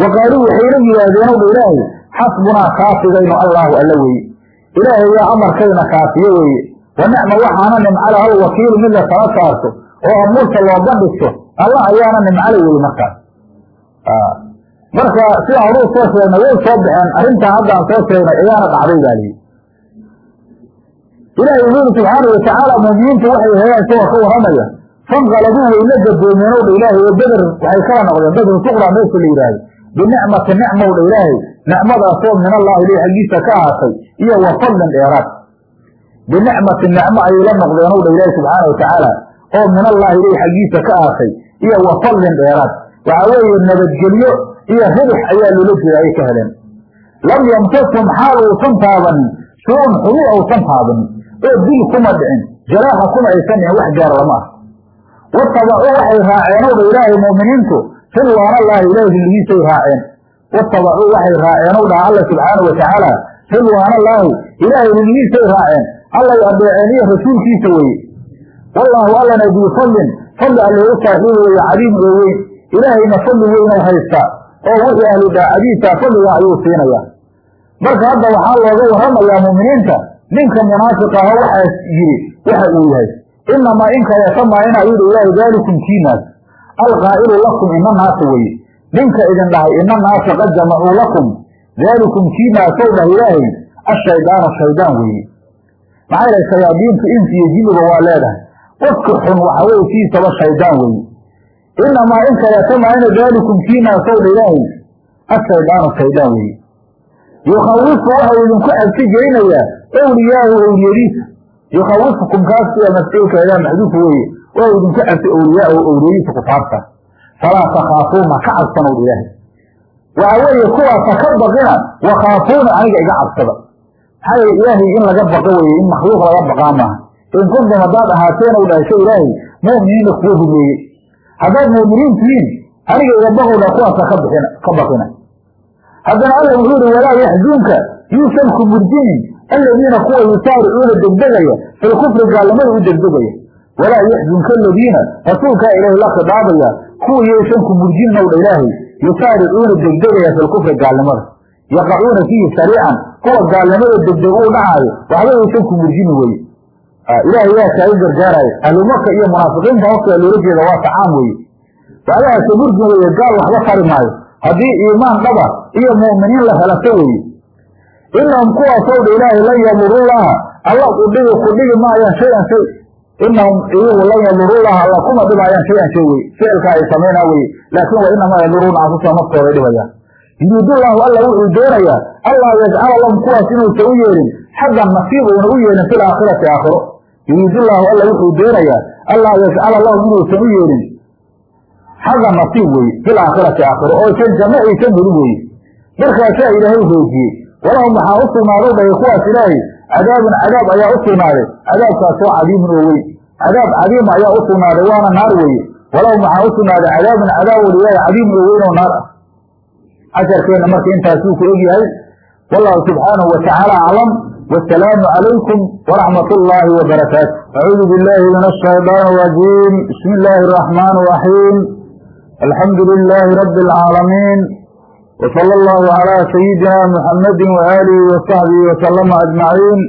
Wa qaaluu waxayna yidhaahdeen dha ilaahay xasbunaa kaafigaynu allaahu alla weeye. Ilaahay yaa amarkayna kaafiye weeye. Wa nicma waxaana nimcale hal wakiilu mid la tala saarto oo amuurta loo bandhigto allah ayaana nimcale weeye markaas. Marka sida horuu soo sheegnay way soo baxeen arrintan haddaan soo sheegnay ayaana dhacday baa lihi ilaahay wuxuu yidhi subxaana watacaala muuminiintu waxay heleen isagoo ka warramaya fanqalabuu way la gadoomeen dha ilaahay oo beder waxay kala noqdeen bedru suqra meesha la yidhaahdo binicmati nicmow dha ilaahay nicmadaasoo min allahi ilay xaggiisa ka ahaatay iyo wa fadlin dheeraad binicmati nicmo ayay la noqdeen ow dha ilaahi subxaana watacaala oo min allahi ilay xaggiisa ka ahaatay iyo wa fadlin dheeraad waxaa weeye nabadgelyo iyo ribix ayaa loola jeeda ay ka heleen lam yamtasum xaal uusan taabanin shuun xubi uusan taabanin oo dil kuma dhicin. Jaraaxa kuma aysan dhicin wax gaar lama ah watabacuu waxay raaceen ow dha ilaahay mu'miniintu. Rilwaanallaahi ilaahi hilligiisay raaceen. Watabacuu waxay raaceen ow dhaha alla subxaana watacaala rilwaanallaahi ilaahay hilligiisay raaceen. Allay adeeceen iyo rasuulkiisa weeye. Wallaahu allana duu fadlin. Fadli allooga saaxiiba weeye cadiim oo weyn. Ilaahayna fadli weynoo haysta oo wixii ahlu daacadiisa fadliga ayuu siinaya. Marka hadda waxaa looga warramayaa mu'miniinta ninka munaafiqa aho waxaas yidhi waxa uu yahay inamaa in kaleetamaa ina yidhi ilaahi daalikum kiinaas alqaa'ilu lakum ina naasa weye ninka idin dhahay ina naasa qad jamacuu lakum daalikum kiinaasow dhah ilaahay ashaydaanu shaydaan weeye. Maxaa yidhahay shayaadiintu insi iyo jilliga waa leedahay qofka xun waxa weye siisaba shaydaan weeye. Inamaa in kaleetamaa ina daalikum kiinaasow dha ilaahay ashaydaanu shaydaan weeye yukhawifu waxau idinku cabsi gelinayaa owliyaahu owliyadiisa yukhawifukum kaas iyo mascuulkeedaa maxduuf weeye. Waa idinku cabsi owliyaahu owliyadiisa kufaarta falaa takhaafuuna ka cabsanow ilaahay. Waxa weeye kuwaasa ka baqina wakhaafuuna aniga iga cabsada. Maxaa yeele ilaahay in laga baqo weeye in makhluuq laga baqaa maaha. In kuntum haddaad ahaateen ou dhahasho ilaahay mu'miniina kuwa rumeeyey haddaad mu'miniin tihiin aniga iga baqowdha kuwaasa ka baqina haddana alla wuxuu yihi walaa yaxzunka yuusan ku murjinin aladiina kuwa yusaaricuuna degdegaya filkufri gaalnimada u degdegaya. Walaa yaxzunka aladiina rasuulkaa ilaahi la khidaabaya kuwa yaysan ku murjinin ow dha ilaahay yusaaricuuna degdegaya filkufri gaalnimada. Yaqacuuna fiihi sariican kuwa gaalnimada degdeg uu dhacaayo waxba yaysan ku murjini weye ilaahay yaa kaaga gargaaraayo ahlumaka iyo munaafiqiinta hofkaa loola jeeda waa tacaam weye waxbahaase murjin weye gaal waxba tari maayo haddii iimaan dhaba iyo mu'miniin la helato weeye inahum kuwaasow dha ilaahay lan yadurullaha alla udhigi ku dhigi maayaan shay-an shay. Inahum iyagu lan yadurullaha alla kuma dhibaayaan shay-an shay weye ficilka ay samaynaa weye laakin wa inamaa yaduruuna anfusahum naftooday dhibayaan yuriidullahu alla wuxuu doonayaa allaa yajcala lahum kuwaas inuusan u yeelin xaggan nasiib uuna u yeelin fil aakhirati aakhiro. Yuriidullahu alla wuxuu doonayaa allaa yajcala lahum inuusan u yeelin xagga nasiib weye fil aakhirati aakhiro oo isan janno aysan helin weye markaasaa ilaahay hoojiyey walahum waxaa u sugnaaday dhahay kuwaas ilaahay cadaabun cadaab ayaa u sugnaaday cadaabkaasoo cadiimun oo weyn. Cadaab cadiima ayaa u sugnaaday waana naar weeye walahum waxaa u sugnaaday cadaabun cadaab walilaahi cadiimun oo weyn oo naar ah. Casharkeenna marka intaasuu ku egyahay wallahu subxaanahu watacaala aclam wasalaamu calaykum waraxmat ullaahi wabarakaatu acuudu billahi min ashayطaan arajiim bismi illaahi araxmaan araxiim alxamdu lilaahi rabbi alcaalamiin wsala allahu calaa sayidina muxamadi waaalihi wasaxbihi wasalama ajmaciin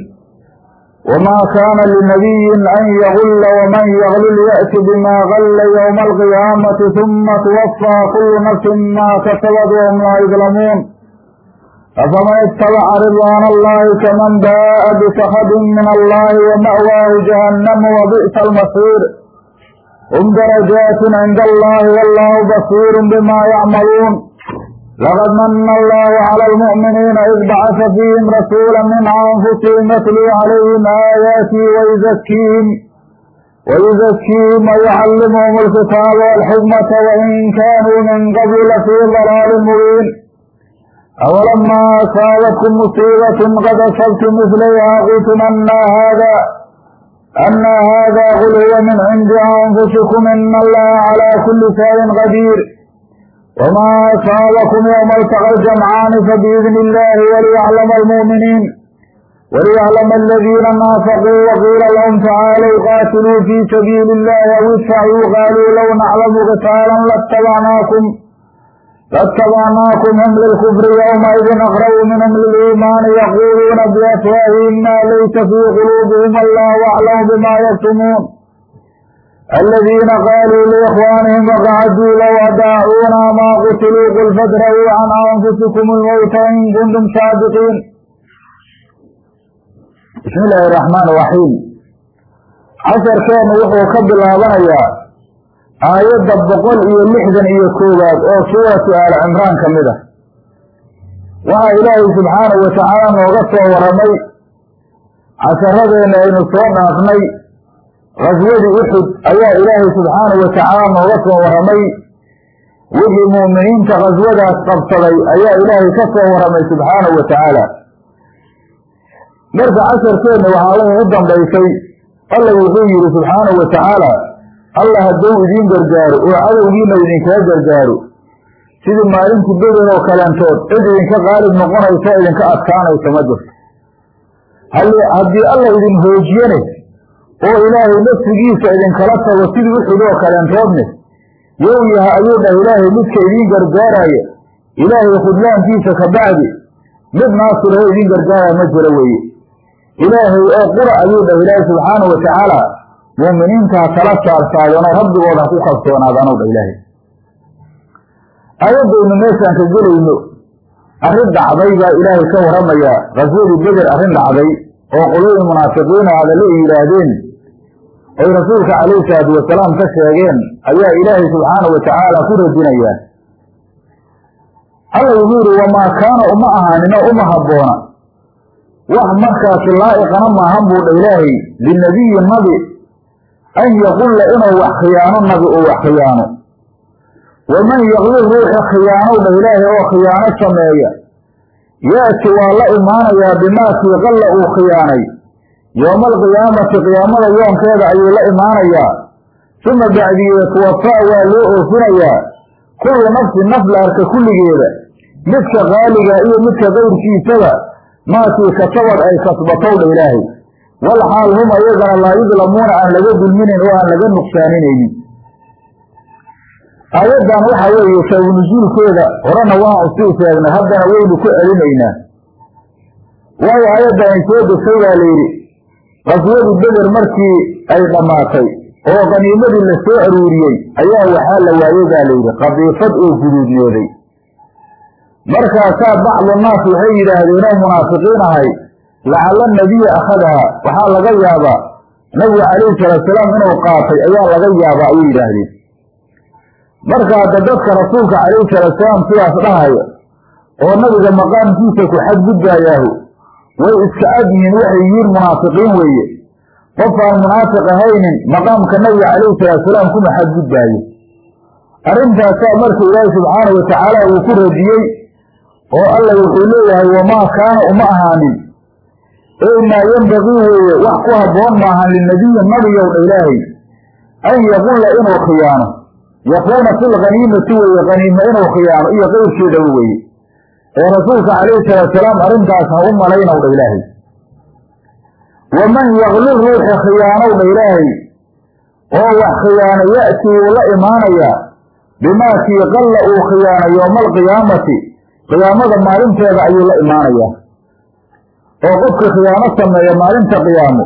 wma kaana linabiyin an yagulla waman yaglul ya'ti bima galla ywma alqiyaamati huma tuwafaa kulu nafsin ma kasabat wahum laa yudlamuun afaman itabaca ridwaan allahi kaman baa'a bisakadin min allahi wama'waahu jahannamu wabi'sa almasiir hum darajaatun cinda allahi wallahu basiirun bima yacmaluun laqad mana allahu cala almu'miniina id bacasa fiihim rasuula min anfusihim yatluu calayhim aayaatihi wayuzakiihim wayuzakiihim wayucallimuhum alkitaaba walxikmata wain kaanuu min qabli lafii dalaalin mubiin awalama asaabatkum musiibatun qad asabtum mislayha qultum ana hada ana hada qul huwa min cindi anfusikum ina allaha calaa kuli shayin qadiir wma asaabakum ywma altaqa ljamcaani fabiidni illahi waliyaclama almu'miniin waliyaclama aladiina naafaquu waqiila lahum tacaalow qaatiluu fii sabiili illahi aw idfacuu qaaluu low naclamu qitaalan latabacnaakum latabacnaakum hum lilkufri ywmaidin aqrabu minhum liliimaani yaquuluuna biafwaahihim maa laysa fii quluubihim allahu aclamu bima yaktumuun aladiina qaaluu liikhwaanihim waqacaduu low adaacuuna maa qutiluu qul fadra'uu can anfusikum almowta in kuntum saadiqiin bismi illaahi araxmaan iraxiim casharkeennu wuxuu ka bilaabanayaa aayadda boqol iyo lixdan iyo koowaad oo suuratu aali cimraan ka mid ah. Waxaa ilaahay subxaanahu watacaala nooga soo waramay casharadeenna aynu soo dhaafnay qaswadii uxud ayaa ilaahay subxaanahu watacaala nooga soo waramay. Wixii mu'miniinta qaswadaas qabsaday ayaa ilaahay ka soo waramay subxaanahu watacaala marka casharkeenna waxaa la u dambaysay alla wuxuu yihi subxaanahu watacaala alla hadduu idiin gargaaro oo cadowgiina idinkaga gargaaro sidii maalintii beder oo kaleentood cid idinka qaalib noqonaysa idinka adkaanaysa ma jirto. Haddii alla idin hoojiyane oo ilaahay nafsigiisa idinkala tago sidii uxud oo kaleentoodne yow yaha ayuu dhah ilaahay midka idiin gargaaraya ilaahay khudlaankiisa ka bacdi mid naasiroo idiin gargaaraya ma jiro weeye. Ilaahay oo qura ayuu dhah ilaahay subxaanahu watacaala mu'miniinta ha kala saarsaadano rabbigooda ha ku kalsoonaadaanu dha ilaahay. Ayaddaynu meeshaan ka gelayno arrin dhacday baa ilaahay ka waramayaa qaswadii beder arrin dhacday oo qolooyin munaafiqiina hadalla ay yidhaahdeen oy rasuulka calayhi salaatu wasalaam ka sheegeen ayaa ilaahay subxaanahu watacaala ku radinayaa alla wuxuu yihi wamaa kaana uma ahaanino uma habboona. Wax markaasi laa'iqana maahan buu dha ilaahay linabiyi nabi an yaqulla inuu wax khiyaano nabi uu wax khiyaano waman yaqli ruuxi khiyaanow dha ilaahay oo khiyaano sameeya yaati waa la imaanayaa bimaakii qalla uu khiyaanay yowma alqiyaamati qiyaamada yoonkeeda ayuu la imaanayaa suma bacdiye tuwafaa waa loo oofinayaa kullu nafsin naf la arka kulligeeda midka qaaliga iyo midka qayrkiisaba maakii kasabad ay kasbatow dha ilaahay wal xaal hum ayagana laa yudlamuuna aan laga dulminayn oo aan laga nuqsaaninaynin aayaddan waxa weeye sabu nusuulkeeda horena waan u sii sheegnay haddana waynu ku celinaynaa. Waayo aayaddan soo degtay baa layidhi qaswadii beder markii ay dhammaatay oo qaniimadii la soo aruuriyey ayaa waxaa la waayey baa layidhi qadiifad oo guduudnooday. Markaasaa bacdu naas waxay yidhaahdeen oo munaafiqiin ahay lacalla nabiya akhadaha waxaa laga yaabaa nabiga calayhi salaatusalaam inuu qaatay ayaa laga yaabaa ayay yidhaahdeen. Marka hadda dadka rasuulka calayhi salaatusalaam sidaas dhahaya oo nabiga maqaamkiisa ku xadgudbaayaahu way iska ag yihiin waxay yihiin munaafiqiin weeye. Qof aan munaafiq ahaynin maqaamka nabiga calayhi salaatusalaam kuma xadgudbaayo. Arrintaasaa marka ilaahi subxaana watacaala uu ku radiyey oo alla wuxuu leeyahay wamaa kaana uma ahaanin ey maa yembagii weeye wax ku habboon maahan linabiyi nabigow dha ilaahay. An yaqulla inuu khiyaano. Yakuuna fi lghaniimati weeye haniimo inuu khiyaano iyo qeyrkeedaba weeye. Ee rasuulka calayhi salaatusalaam arrintaas ha u malaynow dha ilaahay. Waman yakli ruuxi khiyaanow dha ilaahay oo wax khiyaano ya'ti wuu la imaanayaa bimaa kii qalla uu khiyaano yowma alqiyaamati qiyaamada maalinteeda ayuu la imaanayaa oo qofka khiyaano sameeya maalinta qiyaamo.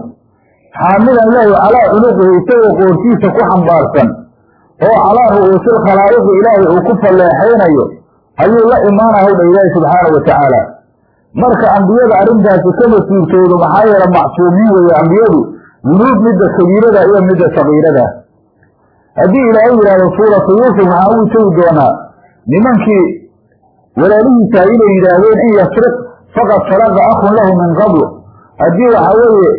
Xaamilan lahu calaa cunuqihi isagoo qoortiisa ku xambaarsan oo calaa ru'uusil khalaa'iqi ilaahay uu ku falleexaynayo ayuu la imaanahay dha ilaahi subxaanau watacaala marka ambiyada arrintaasi kama suurtoodo maxaa yeele macsuumiin weeye ambiyadu dunuub midda kabiirada iyo midda sagiirada. Haddii ilaahay yidhahdo suuratu yuusuf waxaan ugu tegi doonaa nimankii walaalihiisa inay yidhaahdeen in yasriq faqad saraqa akun lahu min qabl. Haddii waxa weeye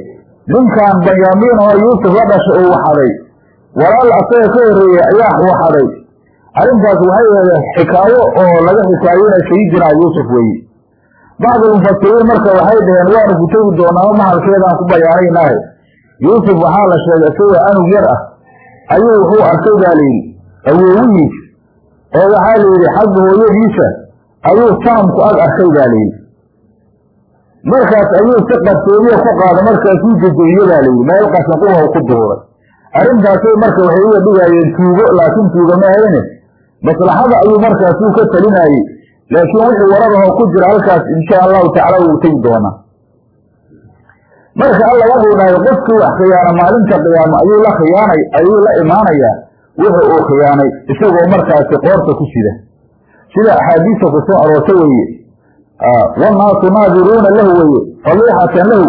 ninkan banyaamiin oo yuusuf la dhashay uu waxaday walaal asaga ka horreeyey ayaa waxaday. Arrintaas waxay eedeen xikaayo oo laga xikaayeynayo sayidinaa yuusuf weeye. Bacdulmufasiriin marka waxay dhaheen waanu ku tegi doonaa mahalkeedaan ku bayaanaynaahe yuusuf waxaa la sheegay isagoo anug yar ah. Ayuu wuxuu arkay baa layidhi awoowihiis oo waxaa layidhi xagga hooyadiisa. Ayuu sanamku ag arkay baa layidhi markaas ayuu si qarsoomiya ku qaaday markaasuu jejebiye baa layidhi meel qashin qubahu ku duuray arrintaasay marka waxay uga dhigaayeen tuugo laakiin tuugo ma ahayne. Maslaxada ayuu markaasuu ka talinayey laakiin wixii waradaho ku jira halkaas insha allahu tacala wuu tegi doonaa. Marka alla wuxuu dhahay qofkii wax khiyaana maalinta qiyaamo ayuu la khiyaanay ayuu la imaanayaa wuxu uu khiyaanay isagoo markaasi qoorta ku sida. Sida axaadiista ku soo aroorta weeye wannaasu naadiruuna lahu weye faliixatan lahu.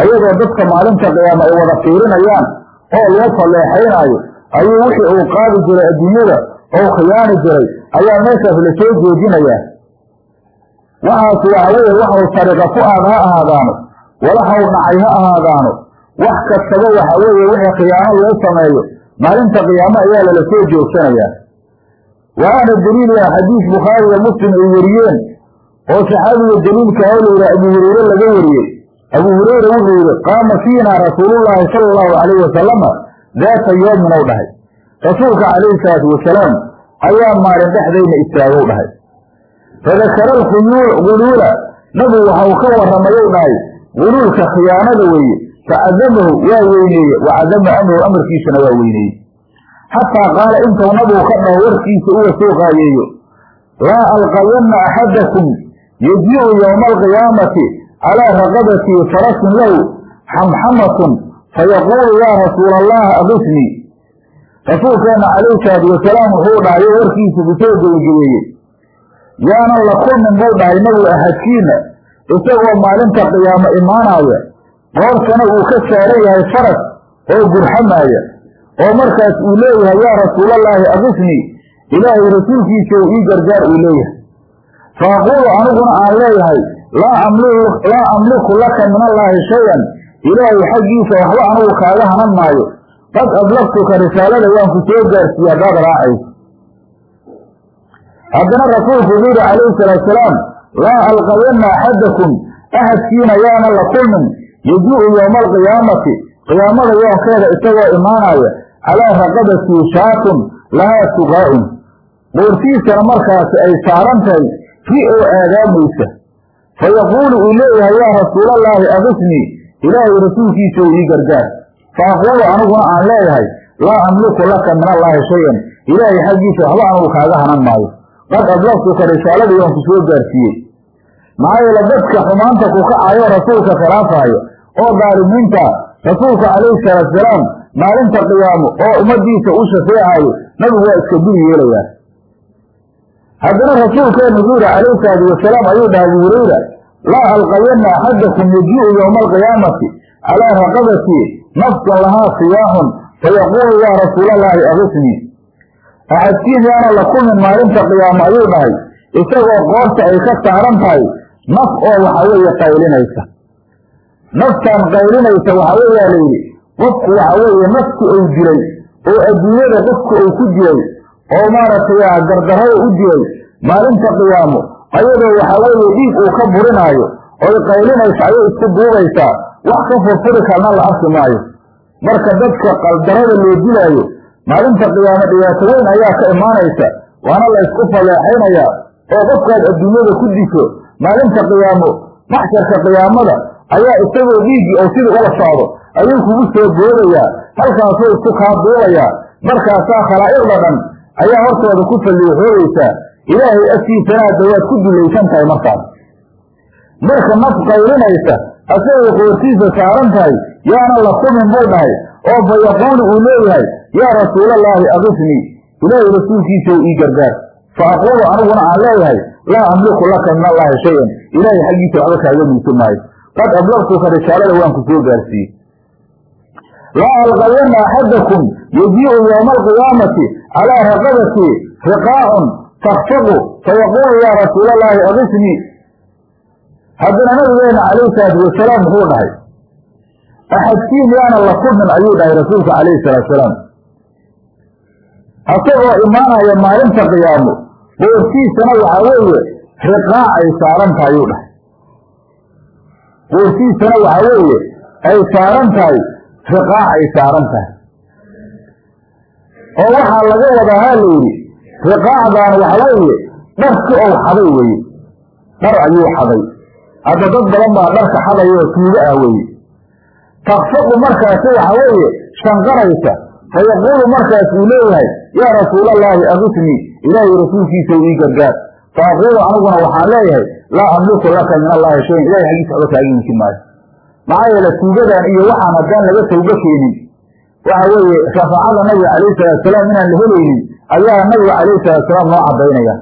Ayadoo dadka maalinta qiyaamo ay wada fiirinayaan oo loo falleexaynaayo ayuu wixii uu qaadi jiray adduunyada oo khiyaani jiray ayaa meeshaas la soo jeedinayaa waxaas waxa weye waxau sariqa ku aad ha ahaadaano walaxaw nacay ha ahaadaano. Wax kastaba waxa weeye wixii khiyaano loo sameeyo maalinta qiyaamo ayaa lala soo joogsanayaa waxaana daliil ah xadiis bukhaariga muslim ay weriyeen oo saxaabiga daliilka layidhaha abu hureyre laga wariyey. Abu hureyre wuxuu yihi qaama fiina rasuulullaahi sala allahu calayhi wasalama daata yoomin ou dhahay. Rasuulka calayhi salaatu wasalaam ayaa maalin dhexdayna istaagow dhahay. Fadakara alguluula nabigu waxau ka warramayou dhahay guluulka khiyaanada weeye. Facadamahu waa weyneeye. Wacadama amrahu amarkiisana waa weyneeye. Xataa qaala intuu nabigu ka dhaho warkiisa uga soo qaayeeyo laa alqayanna axadakum yajiicu yowma alqiyaamati calaa raqabatii farasin lahu xamxamatun fayaquulu yaa rasuula allah aqisnii rasuulkeenna calayhi salaatu wasalaam wuxuu dhahay o warkiisa ku soo gebagabeeyey yaanan la kulmin buu dhahay nabigu ahadkiina isagoo maalinta qiyaamo imaanaya qoortana uu ka saaran yahay faras oo gurxamaaya oo markaas uu leeyahay yaa rasuulallaahi aqisnii ilaahay rasuulkiisa ii gargaar uu leeyahay fa aquulu aniguna aan leeyahay laa amliku laka min allaahi shay-an. Ilaahay xaggiisa waxba anigu kaaga hanan maayo. Qad ablagtuka risaalada waan ku soo gaarsiiye haddaad raacayso. Haddana rasuulku wuxuu yihi calayhi salaatusalaam laa alqayanna axadakum ahadkiina yaana la kulmin. Yajiicu yowma alqiyaamati qiyaamada yoonkeeda isagoo imaanaya calaa raqabatii shaatun lahaa suqaa'un. Qoortiisana markaasi ay saaran tahay ri oo aadaamaysa fa yaquulu uu leeyahay yaa rasuulallaahi aqisnii ilaahay rasuulkiisa uu ii gargaar. Fa aquulu aniguna aan leeyahay laa amliku laka min allaahi shay-an. Ilaahay xaggiisa waxba anigu kaaga hanan maayo. Qad ablagtuka risaaladii waan ku soo gaarsiiyey. Maxaa yeele dadka xumaanta ku kacayo rasuulka khilaafaayo oo daalimiinta rasuulka calayhi salaatusalaam maalinta qiyaamo oo ummadiisa u shafeecayo nabigu waa iska guri yeelayaa haddana rasuulkeenu wuxuu yihi calayhi salaatu wasalaam ayuu dhahay abu hurayra laa alqayanna axadakum yajiicu yowma alqiyaamati calaa raqabatii nafsun lahaa siyaaxun fayaquulu yaa rasuulallaahi aqisnii axadkiin yaana la kulmin maalinta qiyaamo ayuu dhahay isagoo qoorta ay ka saaran tahay naf oo waxa weeye qaylinaysa. Naftaan qaylinaysa waxa weeyaa layidhi qofku waxa weeye nafki uu dilay oo adduunyada qofku uu ku dilay oo maaragtay gardarrada u dilay maalinta qiyaamo ayadoo waxa weeye dhiig uu ka burinaayo oy qaylinaysa ayay isku duubaysaa wax ka furfuri karna la arki maayo. Marka dadka qaldarada loo dilaayo maalinta qiyaamo dhibaato weyn ayaa ka imaanaysa waana la ysku falleexaynayaa oo qofkaad adduunyada ku disho maalinta qiyaamo maxsharka qiyaamada ayaa isagoo dhiiggii oo sidii ula socdo ayuu kugu soo boodayaa halkaasuu isku kaa duulayaa markaasaa khalaa'iqda dhan ayaa hortooda ku falliixoodaysaa ilaahay agtiisana hadda waad ku dulaysan tahay markaas. Marka naf qaylinaysa asagoo qoortiisa saaran tahay yaana la kumin buu dhahay oo fa yaquulu uu leeyahay yaa rasuulallaahi aqisnii ilaahay rasuulkiisa ii gargaar. Fa aquulu aniguna aan leeyahay laa amliku laka min allaahi shay-an. Ilaahay xaggiisa waxba kaaga mulki maayo. Qad ablagtuka risaalada waan ku soo gaarsiiyey. Laa alqayana axadakum yajiicu yowma alqiyaamati calaa raqabati riqaacun takfiqu fayaquulu yaa rasuula allaahi agisnii haddana nabigeena calayhi salaatu wasalaam muxuu dhahay axadkiin yaana la kulmin ayuu dhahay rasuulka calayhi salaatu salaam asagoo imaanaya maalinta qiyaamo qoortiisana waxaa weeye riqaac ay saaran tahay ayuu dhahay qoortiisana waxaa weeye ay saaran tahay riqaac ay saaran tahay oo waxaa laga wadaa ha layidhi riqaacdaana waxa weeye dharki ou xaday weye dhar ayuu xaday hadda dad badan baa dharka xadaya oo tuugo ah weye takfaqu markaasi waxa weeye shanqaraysa fa yaquulu markaas uu leeyahay yaa rasuulallaahi agisnii ilaahay rasuulkiisa ii gargaar. Fa aquulu aniguna waxaan leeyahay laa amliku laka min allaahi shayan ilahay xaggiisa waxba kaaga yinki maayo. Maxaa yeele tuugadan iyo waxaan haddaan laga tawbo keenin waxa weeye shafaacada nabiga calayhi salaatusalaam inaan la helaynin ayaa nabiga calayhi salaatusalaam noo cadaynaya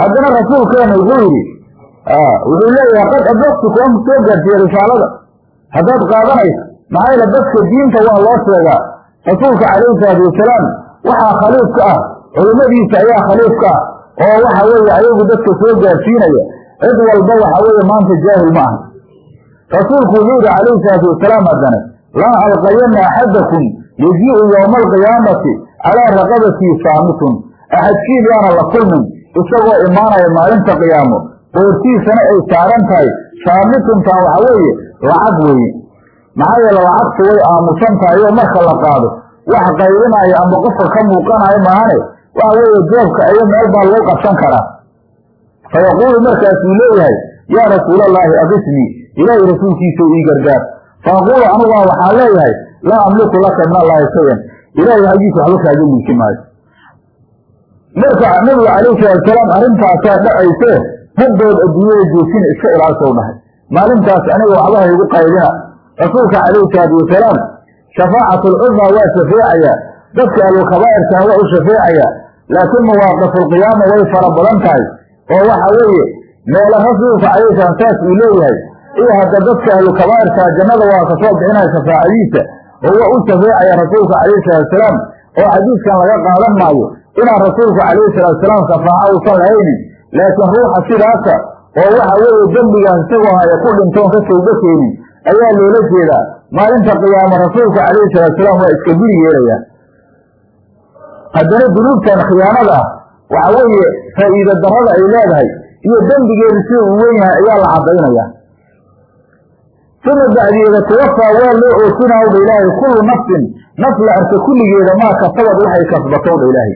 haddana rasuulkeena wuxuu yidhi wuxuu leeyahay qad ablagtuku an soo gaarsiiye risaalada. Haddaad qaadanayso maxaa yeele dadka diinta waa loo sheegaa. Rasuulka calayhi salaatu wasalaam waxaa khaliif ka ah culimmadiisa ayaa khaliif ka ah oo waxa weeye ayagu dadka soo gaarsiinaya. Cid walba waxa weeye maanta jaahil ma aha. Rasuulku wuxuu yihi calayhi salaatu wasalaam haddana laa alqayana axadakum yajiicu yowma alqiyaamati calaa raqabatii saamitun axadkiin yaana la kulmin isagoo imaanaya maalinta qiyaamo. Qoortiisana ay saaran tahay saamituntaa waxa weeye lacag weeye. Maxaa yeele lacagtu way aamusan tahay oo marka la qaado wax qaybinaayo ama qofka ka muuqanayo maahane waxa weeye joobka ayo meel baa lagu qabsan karaa. Fa yaquulu markaasuu leeyahay yaa rasuulallaahi agisnii ilaahay rasuulkiisa ii gargaar fa aquulu aniguna waxaan leeyahay laa amliku laka min allaahi shayan. Ilaahay xaggiisa waxba kaaga liiki maayo. Marka nabiga calayhi salaatusalaam arrintaasaa dhacayse haddood adduunyada joogsin iska ilaashow dhahay maalintaas aniga waxba haygu qaydina rasuulka calayhi salaatu wasalaam shafaacatlcudmaa waa shafeecayaa dadka ahlulkabaa'irkaa waa u shafeecayaa laakiin mawaaqifulqiyaama way fara badan tahay. Oo waxa weeye meela rasuulka calayhi salaam saas uu leeyahay iyo hadda dadka ahlulkabaa'irkaa jannada waa ka soo bixinaya shafaacadiisa oo waa u shafeecaya rasuulka calayhi salaatusalaam oo xadiidkan laga qaadan maayo inaan rasuulku calayhi salaatusalaam shafaaco uusan lahaynin laakiin ruuxa sidaasa oo waxa weeye dembigaas isagoo haya ku dhintoon ka tawbo keenin ayaa loola jeedaa. Maalinta qiyaamo rasuulka calayhi salaatusalaam waa iska guri yeelayaa haddana dunuubtan khiyaanada ah waxa weeye faa'iida darada ay leedahay iyo dembigeedu sida uu wen yahay ayaa la caddaynaya uma bacdiyeeda tawafaa waa loo oosinawdha ilaahay kullu nafsin naf la arka kulligeeda maa kasabad waxay kasbatowdha ilaahay.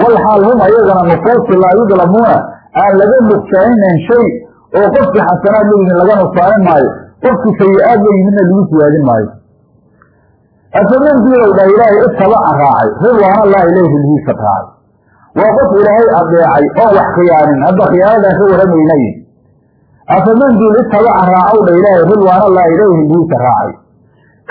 Walxaal hum ayagana nufuusi laa yudlamuuna aan laga nuqsaaninayn shay oo qofkii xasanaad la laga nuqsaanin maayo qofkii sayi-aad la yimidna lagu siyaadin maayo. Afaman diilow dhah ilaahay itabaca raacay ridwaana allahi ilayh rilhiisa raacay waa qof ilaahay adeecay oon wax khiyaanin hadda khiyaanadan ka waramaynay afaman duul itabaca raacow dha ilaahay ridwaana allahi ilayhi rilhiisa raacay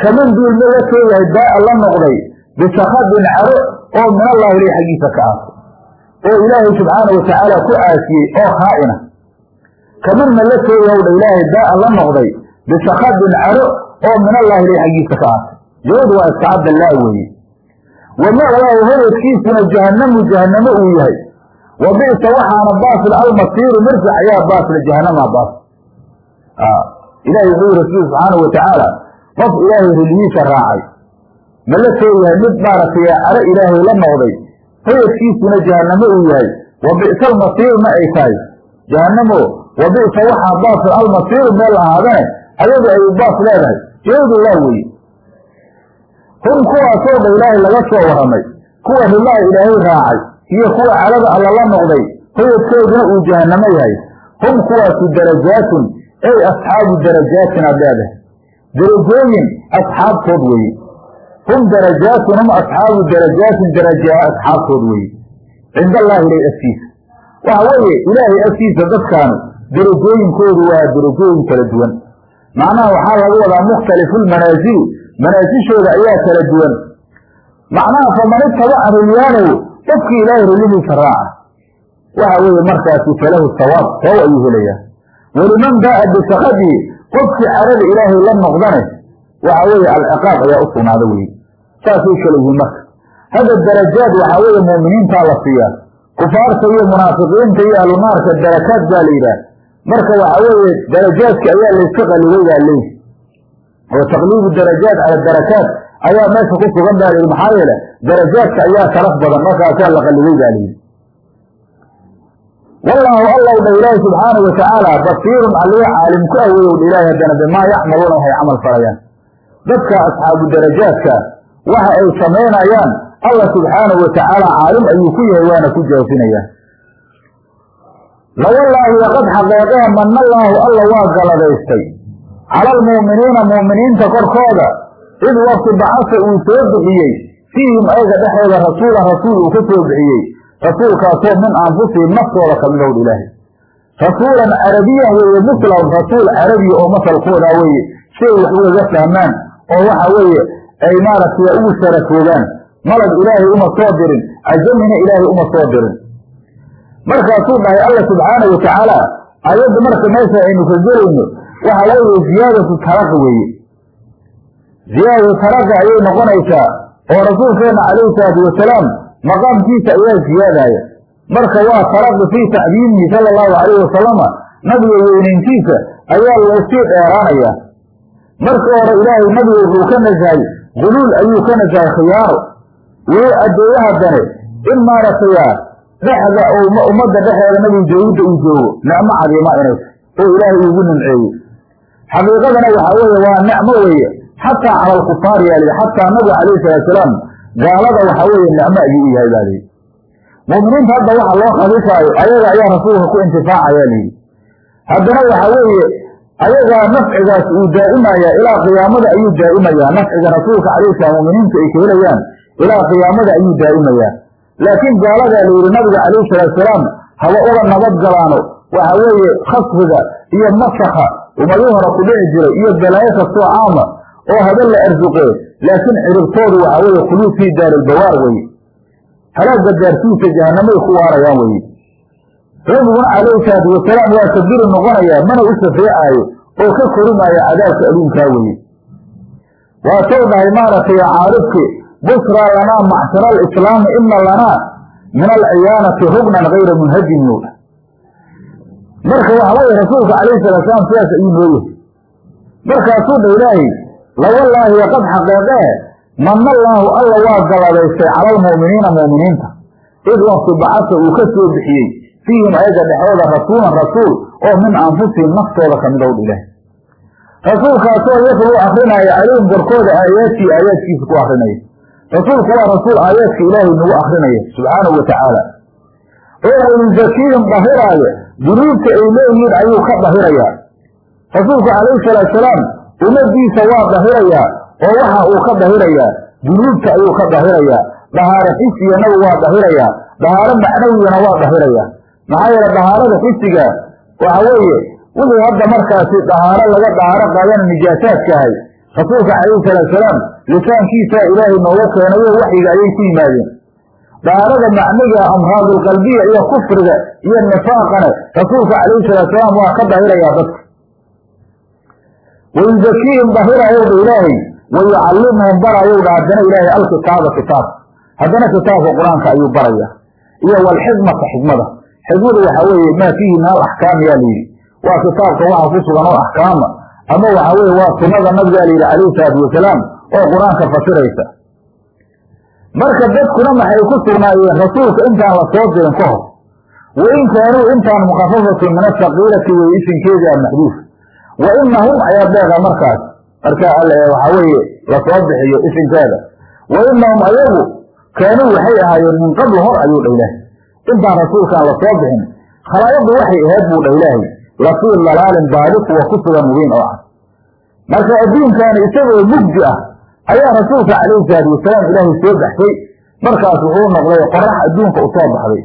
kaman duul ma la teeyahay daa la noqday bisakadin caro oo min allahi ilayh xaggiisa ka aasay oo ilaahay subxaanau watacaala ku aasiyey oo khaa'ina kaman ma la teeyahow dha ilaahay daa la noqday bisakadin caro oo min allahi ilayh xaggiisa ka aasay jawadu waa iska cadda laa weeye wa ma'waahu hoyadkiisuna jahannamu jahannamo uu yahay wa bi'sa waxaana baasil almasiiru mirjac ayaa baasila jahannama baas. Ilahi wuxuu yihi rasuul subxaanau watacaala qof ilaahay rilhiisa raacay ma la teeyahay mid maaragtay caro ilaahay la noqday hoyadkiisuna jahannamo uu yahay. Wa bi'sa almasiiru ma ay tahay. Jahannamo wa bi'sa waxaa baasil almasiiru meel ahaadane ayadu ay baas leedahay. Jawadu laa weeye hum kuwaasoo dha ilaahay laga soo warramay kuwa rilaha ilaahay raacay iyo kuwa cadada alla la noqday hoyadkooduna uu jahannamo yahay. Hum kuwaasu darajaatun ey asxaabu darajaatin aad leedahay darajooyin asxaabtood weeye. Hum darajaatun hum asxaabu darajaatin darajaa asxaabtood weeye. Cinda allaahi ilay afkiisa. Waxa weeye ilaahay afkiisa dadkaanu darajooyinkoodu waa darajooyin kala duwan. Macnaha waxaa laga wadaa mukhtalifu lmanaasili manaasishooda ayaa kala duwan. Macnaha faman itabaca rilyaanahu qofkii ilaahay rilihiisa raaca waxa weeye markaasi falahu sawaab saw ayuu helayaa. Weliman baa'a bisakadihi qofkii carada ilaahay la noqdane waxa weeye alciqaab ayaa u sugnaada weye saasay kala yihiin marka. Hadda darajaad waxaa weeye mu'miniintaa la siiyaa kufaarta iyo munaafiqiinta iyo ahlunaarka darakaad baa la yidhaah marka waxa weeye darajaadka ayaa layska qalibay baa oo taqliibu darajaat cala darakaat ayaa meesha ku sugan baa layidhi maxaa yeele darajaadka ayaa sharaf badan markaasaa la qalibay baa layidhi wallaahu allow dha ilaahi subxaanau watacaala basiirun alliga caalim ku aweeyow dha ilaahi haddana bimaa yacmaluuna waxay camal falayaan dadka asxaabu darajaadka waxa ay samaynayaan allah subxaanahu watacaala caalim ayuu ku yahay waana ku jaasinayaan lawallaahi waqad xaqeeqee manna allaahu alla waa galadaystay cala almu'miniina mu'miniinta korkooda id waqti bacasa uu soo bixiyey fiihim ayaga dhexooda rasuula rasuul uu ka soo bixiyey rasuulkaasoo min anfusihim naftooda ka midowdh ilaahay rasuulan carabiya weeye muslam rasuul carabiya oo masalkooda weeye si ay wax ugaga fahmaan oo waxa weeye ay maaragtay ugu sharafoogaan malag ilaahay uma soo dirin cajamina ilaahay uma soo dirin markaasuu dhahay alla subxaana wa tacaala ayadda marka meesha aynu ka gelayno laga weye ziyaadatu taraqi weeye ziyaadatu taraqi ayay noqonaysaa oo rasuulkeena calayhi salaatu wasalaam maqaamkiisa ayaa ziyaadaya. Marka waa taraqi fii tacdiimihi sala allahu calayhi wasalama nabiga weynayntiisa ayaa loo sii dheeraanaya marka hore ilaahay nabiga wuxuu ka nasahay guluul ayuu ka nasahay khiyaaro weli addeeye haddane in maaragtaya dhexda ummadda dhexeeda nabiga joogidda uu joogo nicmo cadiima inay oo ilaahay ugu nimceeyey. Xaqiiqadana waxaa weeye waa nicmo weeye xataa cala alkufaar yaa lihi xataa nabiga calayhi salaatusalaam gaalada waxaa weeye nicmo ayuu u yahay baa lihi mu'miniinta hadda waxa loo khadifaayo ayaga ayaa rasuulka ku intifaacayaa lihi haddana waxaa weeye ayagaa nafcigaas uu daa'imayaa ilaa qiyaamada ayuu daa'imayaa nafciga rasuulka calayhi salaam mu'miniintu ay ka helayaan ilaa qiyaamada ayuu daa'imayaa laakiin gaaladaa la yidhi nabiga calayhi salaatusalaam haba uga nabad galaano waxa weeye khasfiga iyo masakha ummadii hore ku dhici jiray iyo balaayo kastoo caama oo haba la arsuqee laakiin ciribtoodu waxa weeye khuluud fii weye halaagga daartiisa jahanamay ku waarayaan weye nabiguna calayhi salaatu wasalaam waa kabiri noqonayaa mana u safeecaayo oo ka korimaayo cadaabka aduunkaa weye waatou dhahay maaragtay caarifki busraa lanaa macshara alislaami ina lanaa min alciyaanati rugnan gayra munhajin yo marka waxa weye rasuulka calayhi salatu salaam sidaas ayuu nooyahay markaasuu dha ilaahay lawallaahi waqad xaqeeqee manna allaahu alla waa galladaystay cala almu'miniina mu'miniinta. Id bacasa uu ka soo bixiyey fiihim ayaga dhexdooda rasuulan rasuul oo min anfusihim naftooda ka midowdh ilaahay. Rasuulkaasoo yatluu akrinaya calayhim korkooda aayaadkii aayaadkiisa ku akrinaya rasuulku waa rasuul aayaadka ilaahay nagu akrinaya subxaanahu wa tacaala oo wayuzakiihim dahiraayo dunuubta ay leeyihiin ayuu ka dahirayaa rasuulku calayhi salaatusalaam ummadiisa waa dahirayaa oo waxa uu ka dahirayaa dunuubta ayuu ka dahirayaa dahaaro xisiyanagu waa dahirayaa dahaaro macnawiyana waa dahirayaa maxaa yeele dahaarada xisiga waxa weeye wixii hadda markaasi dahaaro laga dahaaro qaadana nijaasaadkahay rasuulka calayhi salaatusalaam lisaankiisaa ilaahay nooga keenayo waxyiga ayay ku yimaadeen. Dahaarada macniga amraadulqalbiya iyo kufriga iyo nifaaqana rasuulka calayhi salaatusalaam waa ka dahirayaa dadka wayuzakiihim dahirayowdha ilaahay wayucallimuhum barayowdha haddana ilaahay alkitaaba kitaab haddana kitaabka qur'aanka ayuu baraya iyo walxikmata xikmada xikmadu waxaa weeye maa fiihi min alaxkaam yaa layidhi waa kitaabka waxa ku sugan oo axkaama ama waxaa weeye waa sunada nabigaa layidhi calayhi salaatu wasalaam oo qur'aanka fasiraysa marka dadkuna maxay ku sugnaayeen rasuulka intaan la soo dirin ka hor wain kaanuu intaan mukhafafatun min asaqiilati wey isinkeedaa maxduuf wa inahum ayaa deeqa markaas. Markaa alle waxaa weeye la soo bixiyo isinkeeda. Wa inahum ayagu kaanuu waxay ahaayeen min qabl hor ayuu dha ilaahay. Intaan rasuulkaan la soo bixin khalaayaddu waxay ahayd buu dha ilaahay. Lafii dalaalin baadi kuwa ku sugan mubiin oo ah marka adduunkaani isagoo mugdi ah ayaa rasuulka calayhi salaatu wasalaam ilaahay soo baxsay markaas wuxuu noqday qorax adduunka u soo baxday.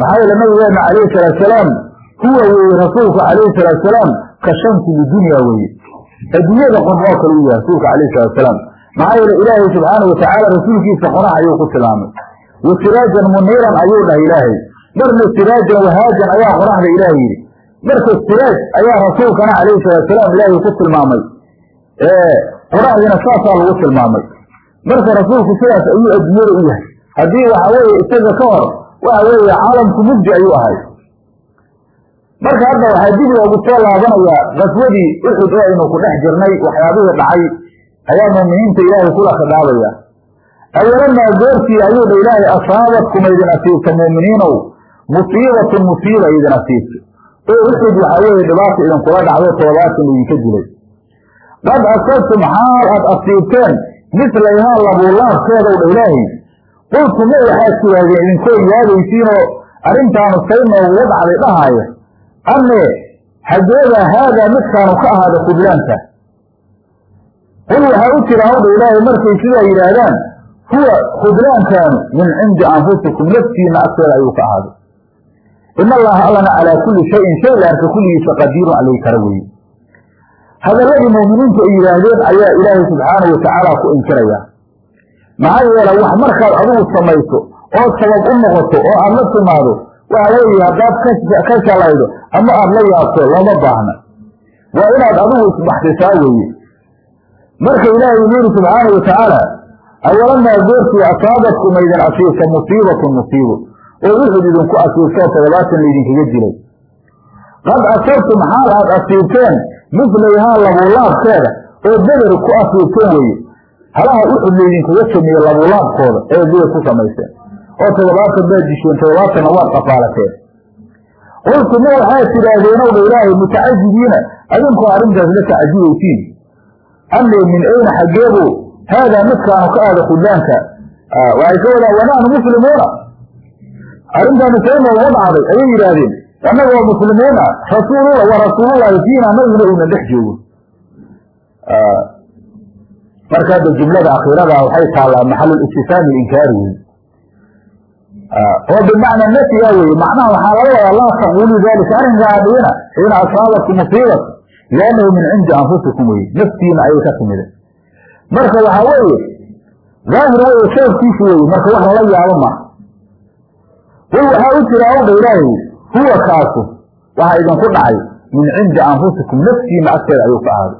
Maxaa yeele nabigeena calayhi salaatusalaam huwa weeye rasuulku calayhi salaatusalaam ka shamsi lidunya weeye. Adduunyada qorax oo kale u yahay rasuulka calayhi salaatusalaam maxaa yeele ilaahay subxaana watacaala rasuulkiisa qorax ayuu ku tilmaamay. Wa siraajan muniiran ayuu dhahay ilaahay. Marna siraajan wahaajan ayaa qoraxda ilaahay yidhi. Marka siraaj ayaa rasuulkana calayhi salaatusalaam ilaahay ku tilmaamay. Qoraxdiina saasaa lagu tilmaamay. Marka rasuulku sidaas ayuu adduunyada u yahay. Haddii waxa weeye isaga ka hor waxa weeye caalamku mugdi ayuu ahay marka hadda waxaa dib loogu soo laabanayaa qaswadii uxud oo aynu ku dhex jirnay waxyaabihii dhacay ayaa muuminiinta ilaahay kula khidhaabaya awalamaa goortii ayuu dha ilaahay asaabadkuma idin asiibta muuminiinow musiibatun musiiba idin asiibta oo uxud waxaa weeye dhibaata idinkula dhacdo toddobaatan idinka dilay. Qad asabtum xaal aad asiibteen mislayhaa labuulaabkeedow dha ilaahay. Qultu ma waxaad tidhaahdeen idinkoo yaadaysiinoo arrintaanu say nooguga dhacday dhahaaya ane xageeda haadaa midkaanu ka ahaada khudlaanka qul waxaa u jira hawdha ilaahay markay sidaa yidhaahdaan huwa khudlaankaanu min cindi anfusikum naftiina agteeda ayuu ka ahaaday in allaha allana calaa kulli shayin shay la arka kulligiisa qadiirun alay kara weeye hadalladii muuminiintu ay yidhaahdeen ayaa ilaahay subxaanahu watacaala ku inkiraya maxaa yeele wax markaad adigu samayso oo sabab u noqoto oo aada la timaado waxa weeye haddaad ka shalaydo ama aada la yaabto looma baahna. Waa inaad adigu isbaxsisaa weeye. Marka ilaahay uu yidhi subxaanau watacaala awalamaa goortii asaabadkum aydin asiibta musiibatun musiibo oo uxud idinku asiibtoo toddobaatan laydinkaga dilay. Qad asabtum xaal aad asiibteen mislayhaa labuulaabkeeda oo beder ku asiibteen weeye. Halaha uxud laydinkaga sameeye labuulaabkooda ee beder ku samayseen oo toddobaatan baad disheen toddobaatanna waad qafaalateen qultu ma waxaad tidhaahdeen owdha ilaahay mutacajibiina adinkoo arrintaas la tacajibaysiin ane min ayna xaggeebu haadaa midkaanu ka aada khudlaanka waxay ka wadaan wanaanu muslimuuna. Arrintaanu say nooga dhacday ayay yidhaahdeen. Annagoo muslimiina rasuulula wa rasuulullahi fiina nabiguna uuna dhex joogo. Marka hadda jumlada akhiirada waxay taallaa maxalulistifaami inkaari wey oo bimacna nafyiga weye macnaha waxaa laga wadaa laa taquluu dalika arrinkaa dhigina xiina asaabatkum musiibat liannahu min cindi anfusikum weye naftiina ayay ka timide marka waxaa weeye daahir weye sababkiisu weye marka wax lala yaabo maaha qul waxaa u jira awdha ilaahay huwa kaasu waxaa idinku dhacay min cindi anfusikum naftiina agteeda ayuu ka ahaaday.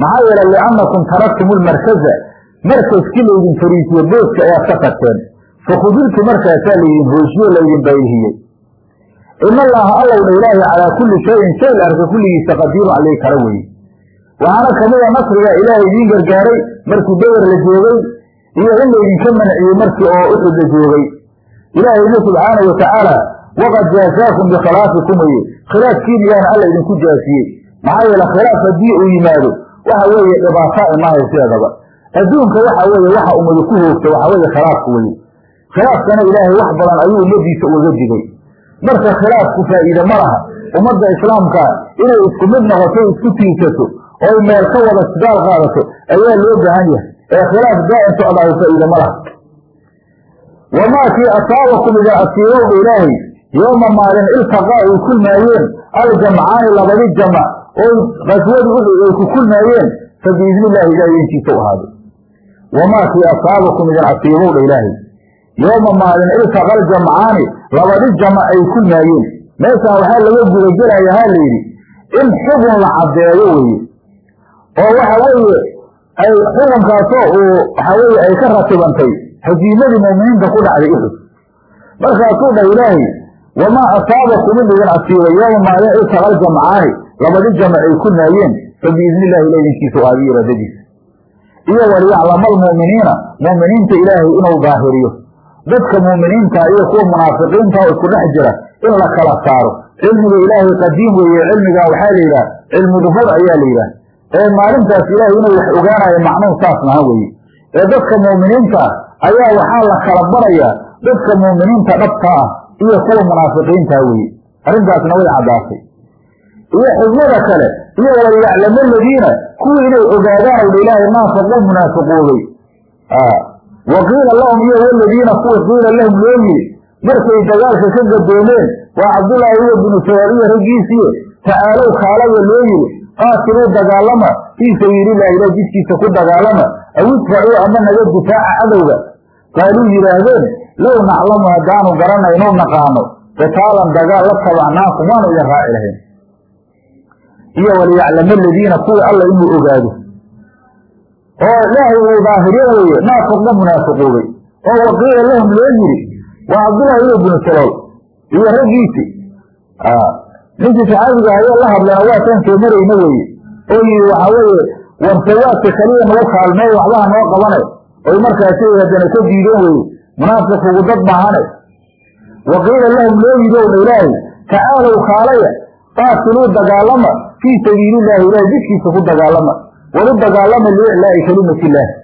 Maxaa yeele liannakum taraktum lmarkaza markaskii laydin fariisiye booska ayaad ka tagteen fakudiltu markaasaa laydin hooshiyo laydin baylhiyey in allaha allowdha ilaahi calaa kulli shayin shay la arka kulligiisa qadiirun alay kara weye waxaana kamida nasriga ilaahay idiin gargaaray markii beder la joogay iyo in laydinka manciyey markii oo uxud la joogay. Ilaahayna subxaana watacaala waqad jaasaakum bikhilaafikum weye khilaafkiina yaana alla idinku jaasiyey. Maxaa yeele khilaaf haddii uu yimaado waxa weeye dhibaataa imahay sideedaba adduunka waxa weeye waxa umada ku hoogta waxa weeye khilaafku weye khilaafkana ilaahay wax badan ayuu ummadiisa ugaga digay. Marka khilaafku faa'iide ma laha. Ummadda islaamka inay isku mid noqoto isku tiirsato oy meel ka wada sidaal qaadato ayaa loo baahan yahay. Ee khilaaf daa'im socdaayo faa'iide ma laha. Wamaa kii asaabakum idin asiibowdha ilaahay yooma maalin iltaqaa ay kulmaayeen aljamcaani labadi jamac oo qaswadu ay ku kulmaayeen fa biidni illahi ilahay idinkiisa u ahaaday wamaa kii asaabakum idin asiibowdha ilaahay yooma maalin iltaqa aljamcaani labadi jamac ay kulmaayeen meeshaan waxaa laga gudagelaya ha layidhi in xugun la caddeeyo weye oo waxa weeye ay xukunkaasoo uu waxa weye ay ka ratibantay hajiimadii muuminiinta ku dhacday uxud markaasuu dhah ilaahay wamaa asaabakum in idin asiibay yooma maalin iltaqa aljamcaani labadi jamac ay kulmaayeen fa biidni illahi ila idinkiisa u aadiyo iradadiisa iyo waliyaclama almu'miniina mu'miniinta ilaahay inuu daahiriyo dadka muuminiinta iyo kuwa munaafiqiinta oo isku dhex jira in la kala saaro. Cilmiga ilaahay qadiim weeye cilmigaa waxaa la yidhaha cilmu duhur ayaa la yidhaha ee maalintaas ilaahay inuu wax ogaanayo macnuhu saas maha weeye. Ee dadka muuminiinta ayaa waxaa la kala barayaa dadka muuminiinta dhabta ah iyo kuwa munaafiqiinta weeye. Arrintaasna way caddaatay. Iyo xigmada kale iyo waliyaclamo aladiina kuwii inay ogaadaan ilaahay naafaquu munaafiqoobay wa qiila lahum iyo waladiina kuwa qiila lahum loo yiri markay dagaalka ka gadoomeen waa cabdullaahi iyo binu sawaariya raggiisiiye tacaalow kaalaya loo yiri qaatiluu dagaalama fii sabiilillahi ilah jidkiisa ku dagaalama aw idfacuu ama naga difaaca cadowga qaaluu yidhaahdeen low naclamu haddaanu garanayno naqaano qitaalan dagaal la tabacnaakum waanu idin raaci lahayn iyo waliyaclamo aladiina kuwii alla inuu ogaado oo ilaahay uu daahiriyo weeye naafiqna munaafiqoobay oo waqiila lahum loo yiri waa cabdullahi ibnu binu salool iyo raggiisi. Ninkii saxaabiga ayoo la hadlana waa taan soo marayna weeye oo yii waxaa weeye warsawaadka kaliya nagu kaalmeey waxbaha noo qabane oy markaasi haddana ka diideen weye munaafiqugu dad maahane waqiila lahum loo yidhi owdha ilaahay tacaalow kaalaya qaatiluu dagaalama fii sabiilillahi ilahay jidkiisa ku dagaalama wadu dagaalama liiclaa'i kalimati illaahi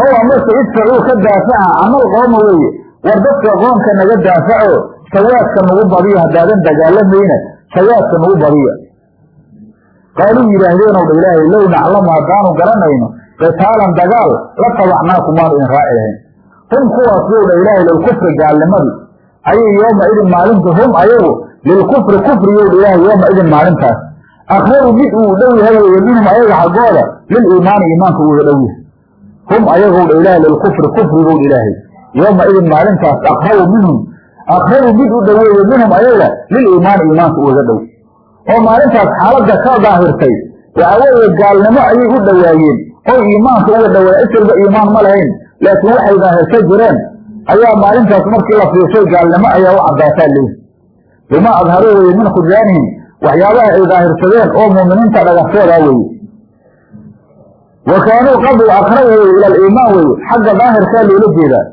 aw amase idfacuu ka daafaca camal qooma weeye war dadka qoomka naga daafaco sawaadka nagu badiya haddaadan dagaalamayna sawaadka nagu badiya qaaluu yidhaahdeen ow dha ilaahay low naclamu haddaanu garanayno qitaalan dagaal la tabacnaaku maanu idin raaci lahayn. Hum kuwaas yow dha ilaahay lilkufri gaalnimadii ayay yooma idin maalinta hum ayagu lilkufri kufri yow dha ilaahay yooma idin maalintaas akbaru mid uu dhow yahay weye minhum ayaga xaggooda liliimaani iimaanka uuga dhow yahay. Hum ayagow dha ilaahay lilkufri kufrigow dha ilaahay. Yooma idin maalintaas akbaru minhum. Akbaru mid u dhoweeye minhum ayaga liliimaani iimaanka ugaga dhow. Oo maalintaas xaaladda ka daahirtay waxa weeye gaalnimo ayay u dhowaayeen. Oo iimaanka uga dhowaa isalba iimaan ma lahayn laakiin waxay daahirta jireen. Ayaa maalintaas markii la fiirshay gaalnimo ayaa u caddaataa leeyi bimaa adharo weye min khudyaanihim waxyaabaha ay daahirsadeen oo muuminiinta dhagaxtoodaa weye wa kaanuu qabl aqrab weye ila aliimaan weye xagga daahirkaa loola jeedaa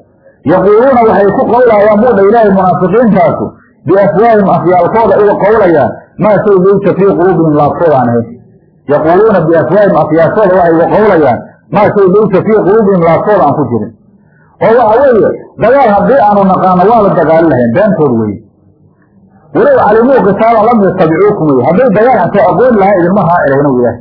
yaquuluuna waxay ku qowlayaan buudha ilaahay munaafiqiintaasu biafwaahim afyaalkooda uga qowlayaan maa shay laysa fii quluubihim laabtooda aan ahayn yaquuluuna biafwaahim afyaashooda waxay uga qowlayaan maa shay laysa fii quluubihim laabtooda aan ku jirin. Oo waxa weeye dagaal haddii aanu naqaano waa la dagaali lahayn beentood weye walow calimuu qitaalan lam yastabicuukum weye hadday dagaal xataa aqoon lahaa idinma raacilahna ilaahay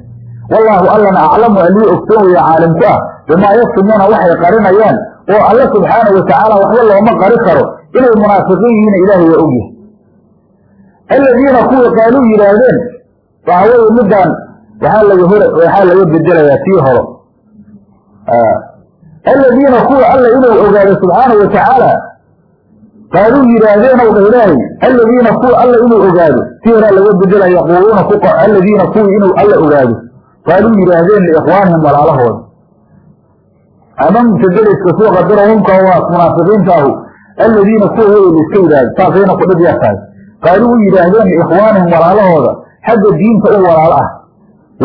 wallaahu allana aclamu allii ogsoon weye caalimku ah bimaa yaktumuuna waxay qarinayaan oo alle subxaana watacaala waxba looma qari karo inay munaafiqiin yihiin ilaahay waa ogyahay aladiina kuwii qaaluu yidhaahdeen waxa weeye midaan waxaa laga hor waxaa laga bedelayaa tii horo aladiina kuwa alla inuu ogaado subxaana watacaala qaaluu yidhaahdeen dha ilaahay aladiina kuwa alla inuu ogaado tii horaa laga bedela yaquuluuna ku aladiina kuwii inuu alla ogaado qaaluu yidhaahdeen liikhwaanihim walaalahooda ama mubtadada iska soo qadaro waa munaafiqiintaahu aladiina kuwa wey laiska yidhahdo saasayna ku dhib tahay qaaluu u yidhaahdeen liikhwaanihim walaalahooda xagga diinta u walaalo ah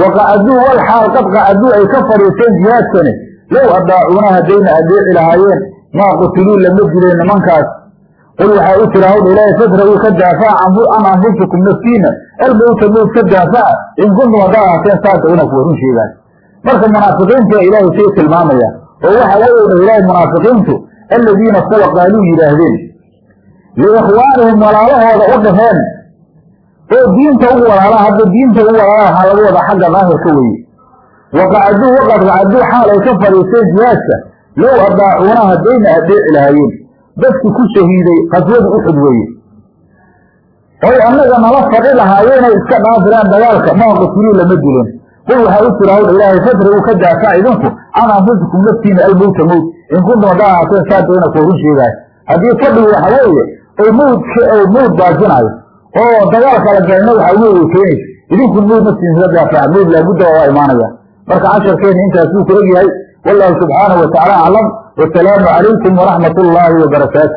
wa qacaduu wal xaal qad qacaduu ay ka fadhiisteen jihaadkani low adaacuuna haddayna adeeci lahaayeen maa qutiluu lama dileen nimankaas qul waxaa u tira hawdha ilaahay fadra'uu ka daafaca can anfusikum naftiina almowta mowt ka daafaca in kuntum haddaa ahaateen saadiqiina kuwa run sheegaay marka munaafiqiinta ilaahay say tilmaamaya oo waxa weeye dha ilaahay munaafiqiintu aladiina kuwa qaaluu yidhaahdeen liikhwaanihim walaalahooda u dhaheen oo diinta ugu walaala hadda diinta ugu walaala waxaa laga wadaa xagga daahirka weye waqacaduu waqad qacaduu xaal ay ka fadhiisteen jihaadka low adaacuuna haddayna adeeci lahaayeen dadki ku shahiiday qaswada uxud weeye. Oy annaga nala fadhi lahaayeenay iska dhaafiraan dagaalka maa qutiluu lama dileen qul waxaa u hawdha ilaahay fadra'uu ka daafaca idinku can anfusikum naftiina almowta mowt in kuntum haddaa ahaateen saadiqiina kuwa run sheegaayo haddii fadhigu waxa weeye oo mowdka oo mowd baajinayo oo dagaalka la galna waxaa ay keenaysa. Idinku mowd naftiisa ka daafaca mowd laabudda waa imaanaya. Marka casharkeena intaasuu ku egyahay wallahu subxaanahu watacaala aclam wasalaamu calaykum waraxmat ullaahi wabarakaatu